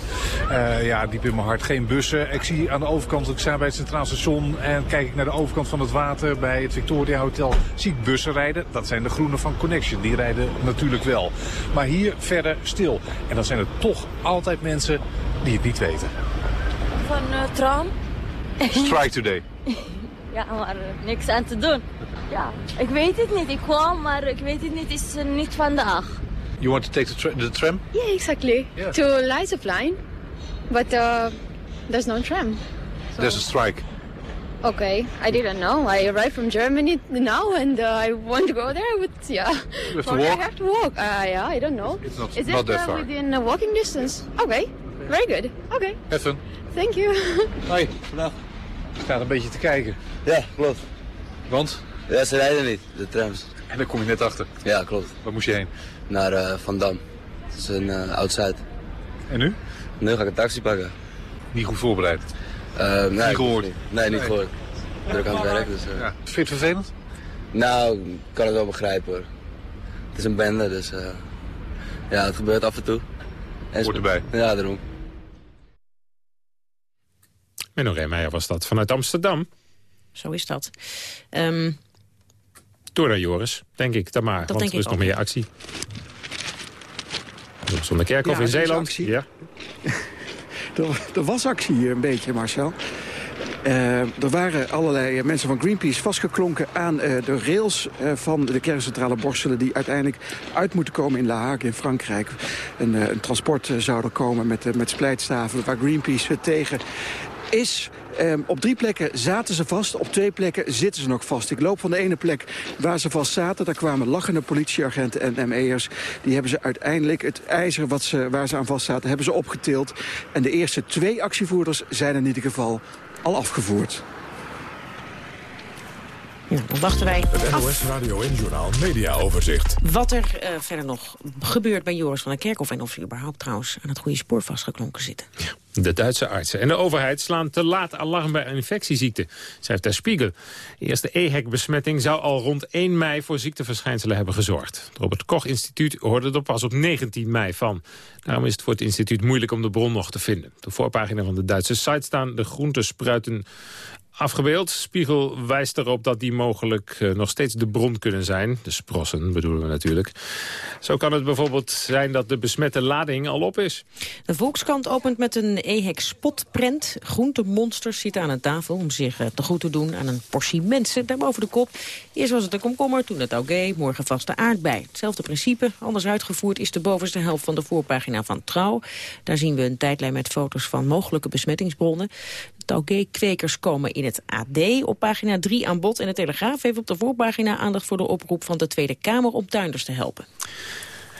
Uh, ja, diep in mijn hart. Geen bussen. Ik zie aan de overkant, ik sta bij het Centraal Station... en kijk ik naar de overkant van het water bij het Victoria Hotel... zie ik bussen rijden. Dat zijn de groene van Connection. Die rijden natuurlijk wel. Maar hier verder stil. En dan zijn er toch altijd mensen die het niet weten. Van uh, tram. Strike today. ja, maar uh, niks aan te doen. Ja, ik weet het niet. Ik kwam, maar ik weet het niet. Het is uh, niet vandaag. You want to take the, tra the tram? Yeah, exactly. Yeah. To Leidseplein. But uh, there's no tram. So. There's a strike. Okay, I didn't know. I arrived from Germany now and uh, I want to go there, but yeah. You have to walk? I have to walk. Uh, yeah, I don't know. It's not, Is not it that uh, far. within a walking distance? Okay, very good. Okay. Have fun. Thank you. Hoi, vandaag. Ik sta een beetje te kijken. Ja, klopt. Want? Ja, ze rijden niet, de trams. En daar kom je net achter? Ja, klopt. Waar moest je heen? Naar uh, Van Dam. Dat is een uh, oud-Zuid. En nu? Nu ga ik een taxi pakken. Niet goed voorbereid? Uh, nee, niet gehoord? Niet. Nee, niet nee. gehoord. Druk aan het werk, dus... Uh... Ja. Vind je het vervelend? Nou, ik kan het wel begrijpen hoor. Het is een bende, dus... Uh... Ja, het gebeurt af en toe. En Hoort erbij? Ja, daarom. Menno Reemeijer was dat vanuit Amsterdam. Zo is dat. Um... Door naar Joris, denk ik. Dan maar, dat want er is nog meer actie. Zonder Kerkhof ja, in Zeeland. Actie. Ja. er, er was actie hier een beetje, Marcel. Uh, er waren allerlei mensen van Greenpeace vastgeklonken aan uh, de rails uh, van de kerncentrale Borselen... die uiteindelijk uit moeten komen in La Hague in Frankrijk. Een, een transport zou er komen met, met splijtstaven waar Greenpeace tegen is. Um, op drie plekken zaten ze vast, op twee plekken zitten ze nog vast. Ik loop van de ene plek waar ze vast zaten. Daar kwamen lachende politieagenten en ME'ers. Die hebben ze uiteindelijk het ijzer wat ze, waar ze aan vast zaten, hebben ze opgetild. En de eerste twee actievoerders zijn in ieder geval al afgevoerd. Dan wachten wij Het NOS Radio en Journaal Media Overzicht. Wat er uh, verder nog gebeurt bij Joris van der Kerkhof... en of ze überhaupt trouwens aan het goede spoor vastgeklonken zitten. De Duitse artsen en de overheid slaan te laat alarm bij een infectieziekte, schrijft Der Spiegel. De eerste EHEC-besmetting zou al rond 1 mei voor ziekteverschijnselen hebben gezorgd. Het Robert Koch-instituut hoorde er pas op 19 mei van. Daarom is het voor het instituut moeilijk om de bron nog te vinden. Op de voorpagina van de Duitse site staan de groentespruiten afgebeeld. Spiegel wijst erop dat die mogelijk uh, nog steeds de bron kunnen zijn. De sprossen bedoelen we natuurlijk. Zo kan het bijvoorbeeld zijn dat de besmette lading al op is. De Volkskrant opent met een EHEC-spotprent. Groentemonsters zitten aan een tafel om zich uh, te goed te doen aan een portie mensen. Daarboven de kop. Eerst was het de komkommer, toen het augé, morgen vast de aardbei. Hetzelfde principe, anders uitgevoerd is de bovenste helft van de voorpagina van Trouw. Daar zien we een tijdlijn met foto's van mogelijke besmettingsbronnen. Taugé-kwekers komen in het AD op pagina 3 aan bod. En de Telegraaf heeft op de voorpagina aandacht voor de oproep van de Tweede Kamer om tuinders te helpen.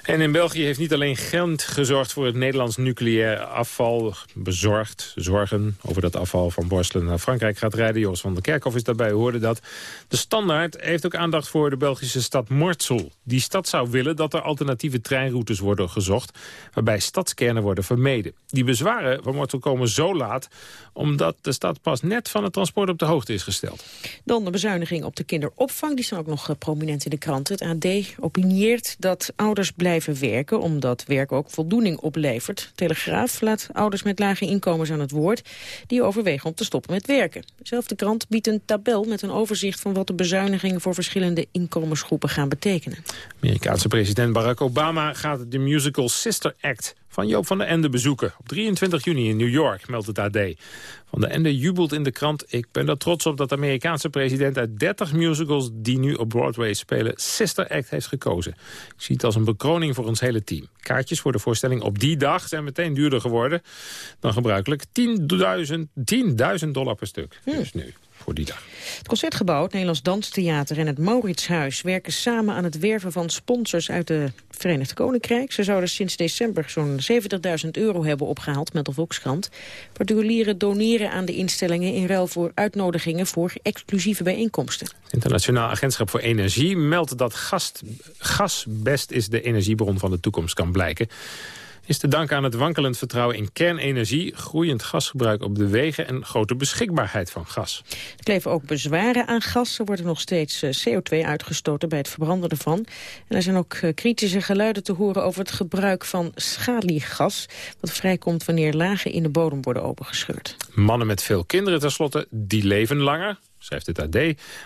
En in België heeft niet alleen Gent gezorgd voor het Nederlands nucleair afval. Bezorgd, zorgen over dat afval van Borselen naar Frankrijk gaat rijden. Jos van der Kerkhof is daarbij, hoorde dat. De Standaard heeft ook aandacht voor de Belgische stad Mortsel. Die stad zou willen dat er alternatieve treinroutes worden gezocht... waarbij stadskernen worden vermeden. Die bezwaren van Mortsel komen zo laat... omdat de stad pas net van het transport op de hoogte is gesteld. Dan de bezuiniging op de kinderopvang. Die staan ook nog eh, prominent in de krant. Het AD opinieert dat ouders blijven werken... omdat werk ook voldoening oplevert. Telegraaf laat ouders met lage inkomens aan het woord... die overwegen om te stoppen met werken. Dezelfde krant biedt een tabel met een overzicht... van wat de bezuinigingen voor verschillende inkomensgroepen gaan betekenen. Amerikaanse president Barack Obama gaat de musical Sister Act van Joop van der Ende bezoeken. Op 23 juni in New York, meldt het AD. Van der Ende jubelt in de krant... ik ben er trots op dat de Amerikaanse president uit 30 musicals... die nu op Broadway spelen, Sister Act heeft gekozen. Ik zie het als een bekroning voor ons hele team. Kaartjes voor de voorstelling op die dag zijn meteen duurder geworden dan gebruikelijk. 10.000 10 dollar per stuk. Dus nu voor die dag. Het Concertgebouw, het Nederlands Danstheater en het Mauritshuis... werken samen aan het werven van sponsors uit de Verenigd Koninkrijk. Ze zouden sinds december zo'n 70.000 euro hebben opgehaald met de Volkskrant. Particulieren doneren aan de instellingen in ruil voor uitnodigingen voor exclusieve bijeenkomsten. Het Internationaal Agentschap voor Energie meldt dat gast, gas best is de energiebron van de toekomst kan blijken is te danken aan het wankelend vertrouwen in kernenergie... groeiend gasgebruik op de wegen en grote beschikbaarheid van gas. Er kleven ook bezwaren aan gas. Er wordt nog steeds eh, CO2 uitgestoten bij het verbranden ervan. En er zijn ook eh, kritische geluiden te horen over het gebruik van schaliegas... wat vrijkomt wanneer lagen in de bodem worden opengescheurd. Mannen met veel kinderen tenslotte, die leven langer schrijft het AD,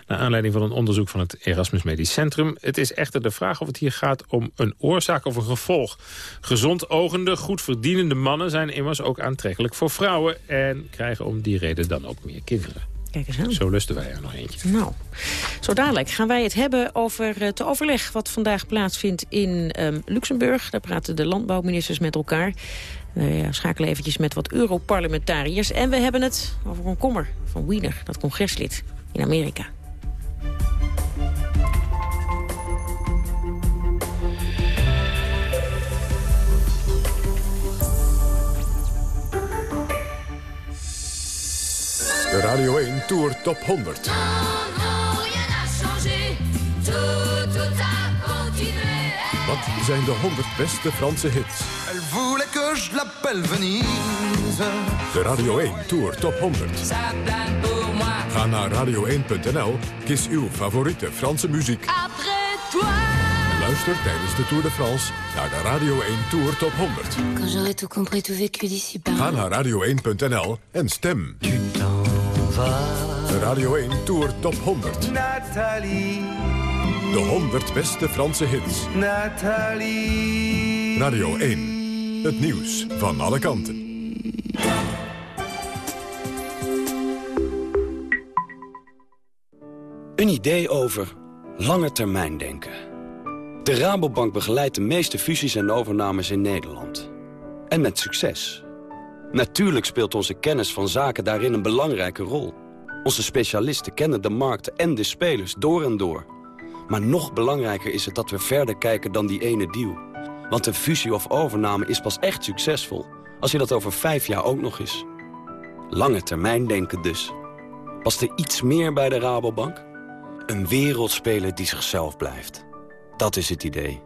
naar aanleiding van een onderzoek van het Erasmus Medisch Centrum. Het is echter de vraag of het hier gaat om een oorzaak of een gevolg. Gezond ogende, goed verdienende mannen zijn immers ook aantrekkelijk voor vrouwen... en krijgen om die reden dan ook meer kinderen. Kijk eens aan. Zo lusten wij er nog eentje. Nou, zo dadelijk gaan wij het hebben over het overleg... wat vandaag plaatsvindt in um, Luxemburg. Daar praten de landbouwministers met elkaar. We schakelen eventjes met wat Europarlementariërs. En we hebben het over een kommer van Wiener, dat congreslid in Amerika. De Radio 1 Tour Top 100. Wat zijn de 100 beste Franse hits? Je l'appelle Venise. De Radio 1 Tour Top 100. Ga naar radio1.nl, kies uw favoriete Franse muziek. En luister tijdens de Tour de France naar de Radio 1 Tour Top 100. Quand j'aurai tout compris, tout vécu d'ici par Ga naar radio1.nl en stem. De Radio 1 Tour Top 100. Nathalie. De 100 beste Franse hits. Nathalie. Radio 1. Het nieuws van alle kanten. Een idee over lange termijn denken. De Rabobank begeleidt de meeste fusies en overnames in Nederland. En met succes. Natuurlijk speelt onze kennis van zaken daarin een belangrijke rol. Onze specialisten kennen de markt en de spelers door en door. Maar nog belangrijker is het dat we verder kijken dan die ene deal. Want een fusie of overname is pas echt succesvol... als je dat over vijf jaar ook nog is. Lange termijn denken dus. Past er iets meer bij de Rabobank? Een wereldspeler die zichzelf blijft. Dat is het idee.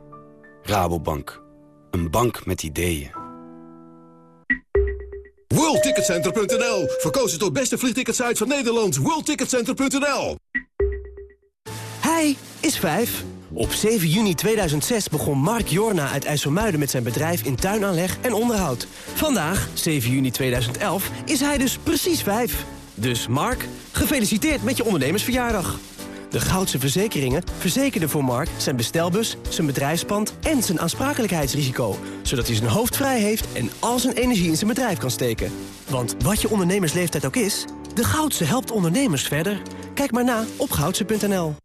Rabobank. Een bank met ideeën. WorldTicketCenter.nl Verkozen tot beste vliegticketsite van Nederland. WorldTicketCenter.nl Hij is vijf. Op 7 juni 2006 begon Mark Jorna uit IJsselmuiden met zijn bedrijf in tuinaanleg en onderhoud. Vandaag, 7 juni 2011, is hij dus precies vijf. Dus Mark, gefeliciteerd met je ondernemersverjaardag. De Goudse Verzekeringen verzekerden voor Mark zijn bestelbus, zijn bedrijfspand en zijn aansprakelijkheidsrisico. Zodat hij zijn hoofd vrij heeft en al zijn energie in zijn bedrijf kan steken. Want wat je ondernemersleeftijd ook is, de Goudse helpt ondernemers verder. Kijk maar na op goudse.nl.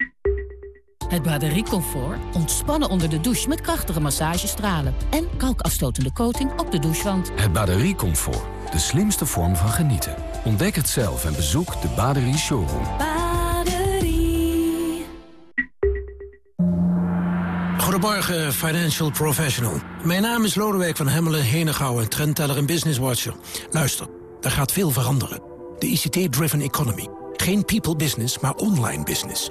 Het batteriecomfort. Ontspannen onder de douche met krachtige massagestralen. En kalkafstotende coating op de douchewand. Het batteriecomfort. De slimste vorm van genieten. Ontdek het zelf en bezoek de Baderie Showroom. Baderie. Goedemorgen, financial professional. Mijn naam is Lodewijk van Hemmelen, Henegouwen, trendteller en business watcher. Luister, er gaat veel veranderen. De ICT-driven economy. Geen people business, maar online business.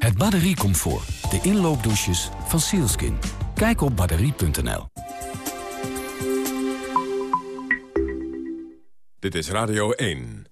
Het batteriecomfort. De inloopdouches van Sealskin. Kijk op batterie.nl. Dit is Radio 1.